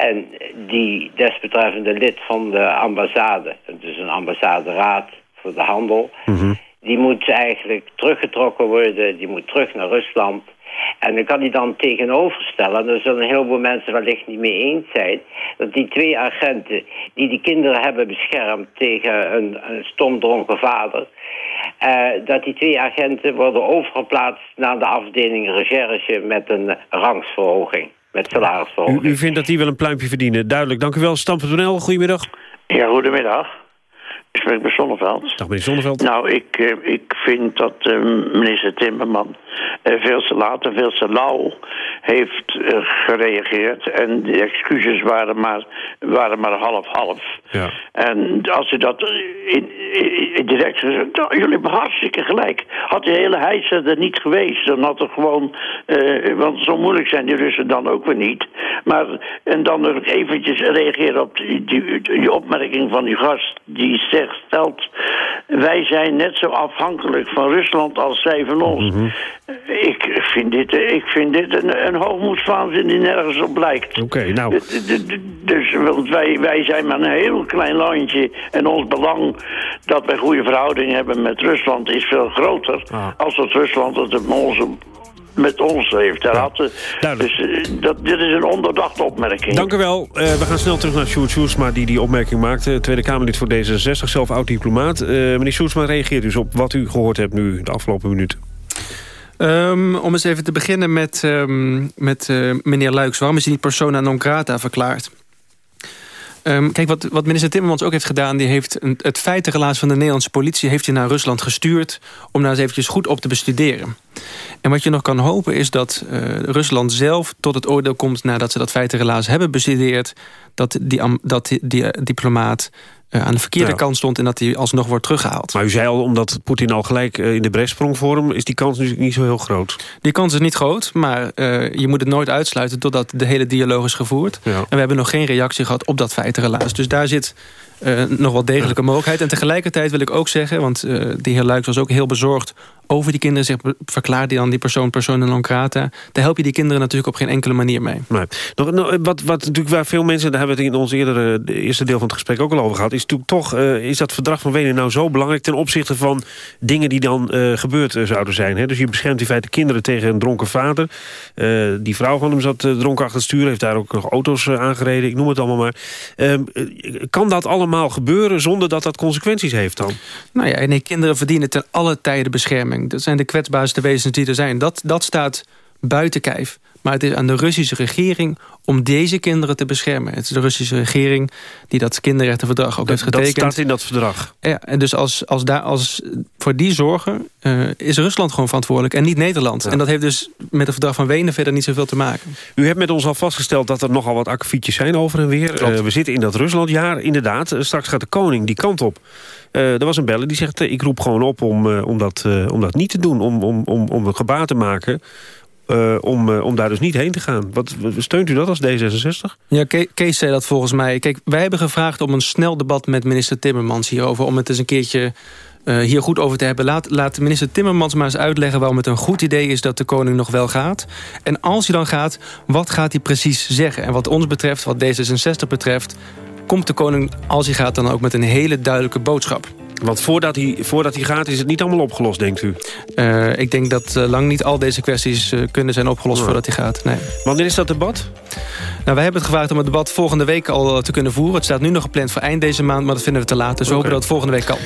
En die desbetreffende lid van de ambassade, dus een ambassaderaad voor de handel... Mm -hmm. die moet eigenlijk teruggetrokken worden, die moet terug naar Rusland. En dan kan hij dan tegenoverstellen, en daar zullen een heleboel mensen wellicht niet mee eens zijn... dat die twee agenten die die kinderen hebben beschermd tegen een, een stomdronken vader... Uh, dat die twee agenten worden overgeplaatst naar de afdeling recherche met een rangsverhoging met salarisverhoging. U, u, vindt dat die wel een pluimpje verdienen. Duidelijk. Dank u wel. Stam.nl, goedemiddag. Ja, goedemiddag. Ik spreek bij Zonneveld. Dag meneer Zonneveld. Nou, ik, uh, ik vind dat uh, minister Timmerman uh, veel te laat en veel te lauw heeft gereageerd. En de excuses waren maar, waren maar half-half. Ja. En als hij dat in, in, direct gezegd... Nou, jullie hebben hartstikke gelijk. Had die hele heisa er niet geweest, dan had er gewoon... want zo moeilijk zijn die Russen dan ook weer niet. Maar, en dan nog eventjes reageren op die, die, die opmerking van die gast... die zegt, wij zijn net zo afhankelijk van Rusland als zij van ons. Mm -hmm. ik vind dit, ik vind dit een, een hoogmoedswaanzin die nergens op lijkt. Oké, nou... Dus, want wij, wij zijn maar een heel klein landje en ons belang dat wij goede verhoudingen hebben met Rusland is veel groter. Ah. Als dat Rusland het met ons, met ons heeft. Daar had, eh, dus eh, dat, dit is een onderdachte opmerking. Dank u wel. Eh, we gaan snel terug naar Sjoerd Sjoerdsma die die opmerking maakte. Tweede Kamerlid voor D66, zelf oud-diplomaat. meneer Sjoerdsma, reageert dus op wat u gehoord hebt nu de afgelopen minuten. Um, om eens even te beginnen met, um, met uh, meneer Luiks. Waarom is hij niet persona non grata verklaard? Um, kijk, wat, wat minister Timmermans ook heeft gedaan... die heeft een, het feitenrelaas van de Nederlandse politie... heeft hij naar Rusland gestuurd om daar eens eventjes goed op te bestuderen. En wat je nog kan hopen is dat uh, Rusland zelf tot het oordeel komt... nadat ze dat feitenrelaas hebben bestudeerd... dat die, dat die, uh, diplomaat aan de verkeerde Ja. kant stond... en dat hij alsnog wordt teruggehaald. Maar u zei al, omdat Poetin al gelijk eh, in de bres sprong voor hem... is die kans natuurlijk niet zo heel groot. Die kans is niet groot, maar eh, je moet het nooit uitsluiten... totdat de hele dialoog is gevoerd. Ja. En we hebben nog geen reactie gehad op dat feitenrelaas. Dus daar zit eh, nog wel degelijke mogelijkheid. En tegelijkertijd wil ik ook zeggen... want eh de heer Luiks was ook heel bezorgd over die kinderen... Zeg, verklaart die dan die persoon persona non grata... daar help je die kinderen natuurlijk op geen enkele manier mee. Nee. Nog, nog, wat, wat natuurlijk waar veel mensen, daar hebben we het in ons eerdere de eerste deel van het gesprek ook al over gehad, is natuurlijk toch eh, is dat verdrag van Wenen nou zo belangrijk ten opzichte van dingen die dan eh, gebeurd eh, zouden zijn. Hè? Dus je beschermt in feite kinderen tegen een dronken vader. Die vrouw van hem zat dronken achter het stuur, heeft daar ook nog auto's aangereden. Ik noem het allemaal maar. Ehm, eh, kan dat allemaal gebeuren zonder dat dat consequenties heeft dan? Nou ja, nee, kinderen verdienen ten alle tijden bescherming. Dat zijn de kwetsbaarste wezens die er zijn. Dat, dat staat buiten kijf. Maar het is aan de Russische regering om deze kinderen te beschermen. Het is de Russische regering die dat kinderrechtenverdrag ook heeft Dat getekend. staat in dat verdrag. Ja, en dus als, als, daar, als voor die zorgen eh, is Rusland gewoon verantwoordelijk en niet Nederland. En dat heeft dus met het verdrag van Wenen verder niet zoveel te maken. U hebt met ons al vastgesteld dat er nogal wat akkefietjes zijn over en weer. Eh, we zitten in dat Ruslandjaar, inderdaad. Eh, straks gaat de koning die kant op. Er was een beller die zegt, ik roep gewoon op om, om, dat, om dat niet te doen. Om, om, om, om een gebaar te maken. Eh, om, eh, om daar dus niet heen te gaan. Wat, steunt u dat als D66? Ja, Ke- Kees zei dat volgens mij. Kijk, wij hebben gevraagd om een snel debat met minister Timmermans hierover... om het eens een keertje eh, hier goed over te hebben. Laat, laat minister Timmermans maar eens uitleggen waarom het een goed idee is... dat de koning nog wel gaat. En als hij dan gaat, wat gaat hij precies zeggen? En wat ons betreft, wat D66 betreft... komt de koning, als hij gaat, dan ook met een hele duidelijke boodschap. Want voordat hij, voordat hij gaat is het niet allemaal opgelost, denkt u? Eh, ik denk dat eh, lang niet al deze kwesties eh, kunnen zijn opgelost Ja. voordat hij gaat. Nee. Wanneer is dat debat? Nou, wij hebben het gevraagd om het debat volgende week al te kunnen voeren. Het staat nu nog gepland voor eind deze maand, maar dat vinden we te laat. Dus we hopen dat het volgende week kan.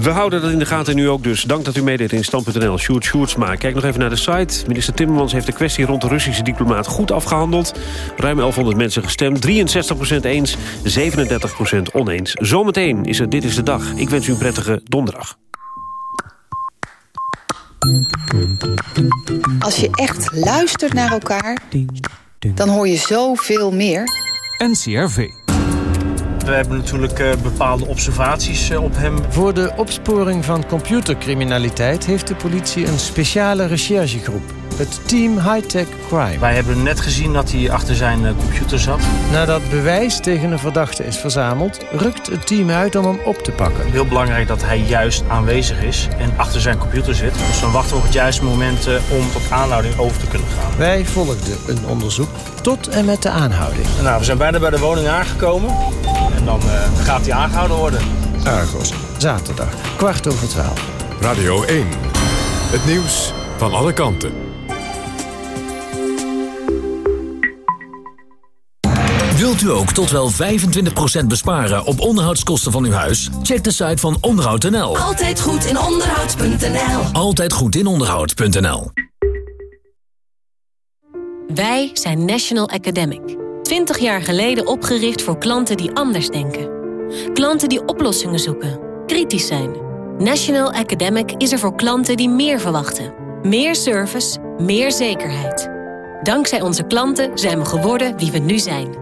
We houden dat in de gaten nu ook dus. Dank dat u meedeed in Stand.nl. Sjoerd Sjoerdsma. Kijk nog even naar de site. Minister Timmermans heeft de kwestie rond de Russische diplomaat goed afgehandeld. Ruim 1100 mensen gestemd. 63% eens, 37% oneens. Zometeen is het Dit is de Dag. Ik wens u een prettige donderdag. Als je echt luistert naar elkaar, dan hoor je zoveel meer. NCRV. We hebben natuurlijk eh, bepaalde observaties eh, op hem. Voor de opsporing van computercriminaliteit heeft de politie een speciale recherchegroep. Het Team High-Tech Crime. Wij hebben net gezien dat hij achter zijn eh, computer zat. Nadat bewijs tegen een verdachte is verzameld, rukt het team uit om hem op te pakken. Heel belangrijk dat hij juist aanwezig is en achter zijn computer zit. Dus dan wachten we op het juiste moment eh, om tot aanhouding over te kunnen gaan. Wij volgden een onderzoek tot en met de aanhouding. Nou, we zijn bijna bij de woning aangekomen. En dan eh, gaat hij aangehouden worden. Argos, zaterdag, kwart over twaalf. Radio 1. Het nieuws van alle kanten. Wilt u ook tot wel 25% besparen op onderhoudskosten van uw huis? Check de site van onderhoud.nl. Altijd goed in onderhoud.nl. Altijd goed in onderhoud.nl. Wij zijn National Academic. 20 jaar geleden opgericht voor klanten die anders denken. Klanten die oplossingen zoeken, kritisch zijn. National Academic is er voor klanten die meer verwachten. Meer service, meer zekerheid. Dankzij onze klanten zijn we geworden wie we nu zijn.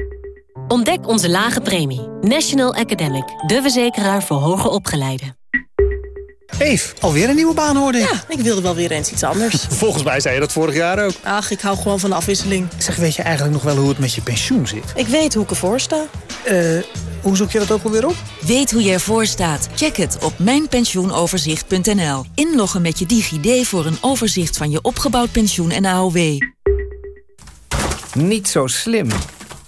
Ontdek onze lage premie. National Academic, de verzekeraar voor hoger opgeleiden. Eef, alweer een nieuwe baan hoorde ik. Ja, ik wilde wel weer eens iets anders. Volgens mij zei je dat vorig jaar ook. Ach, ik hou gewoon van de afwisseling. Zeg, weet je eigenlijk nog wel hoe het met je pensioen zit? Ik weet hoe ik ervoor sta. Eh, hoe zoek je dat ook alweer op? Weet hoe je ervoor staat? Check het op mijnpensioenoverzicht.nl. Inloggen met je DigiD voor een overzicht van je opgebouwd pensioen en AOW. Niet zo slim.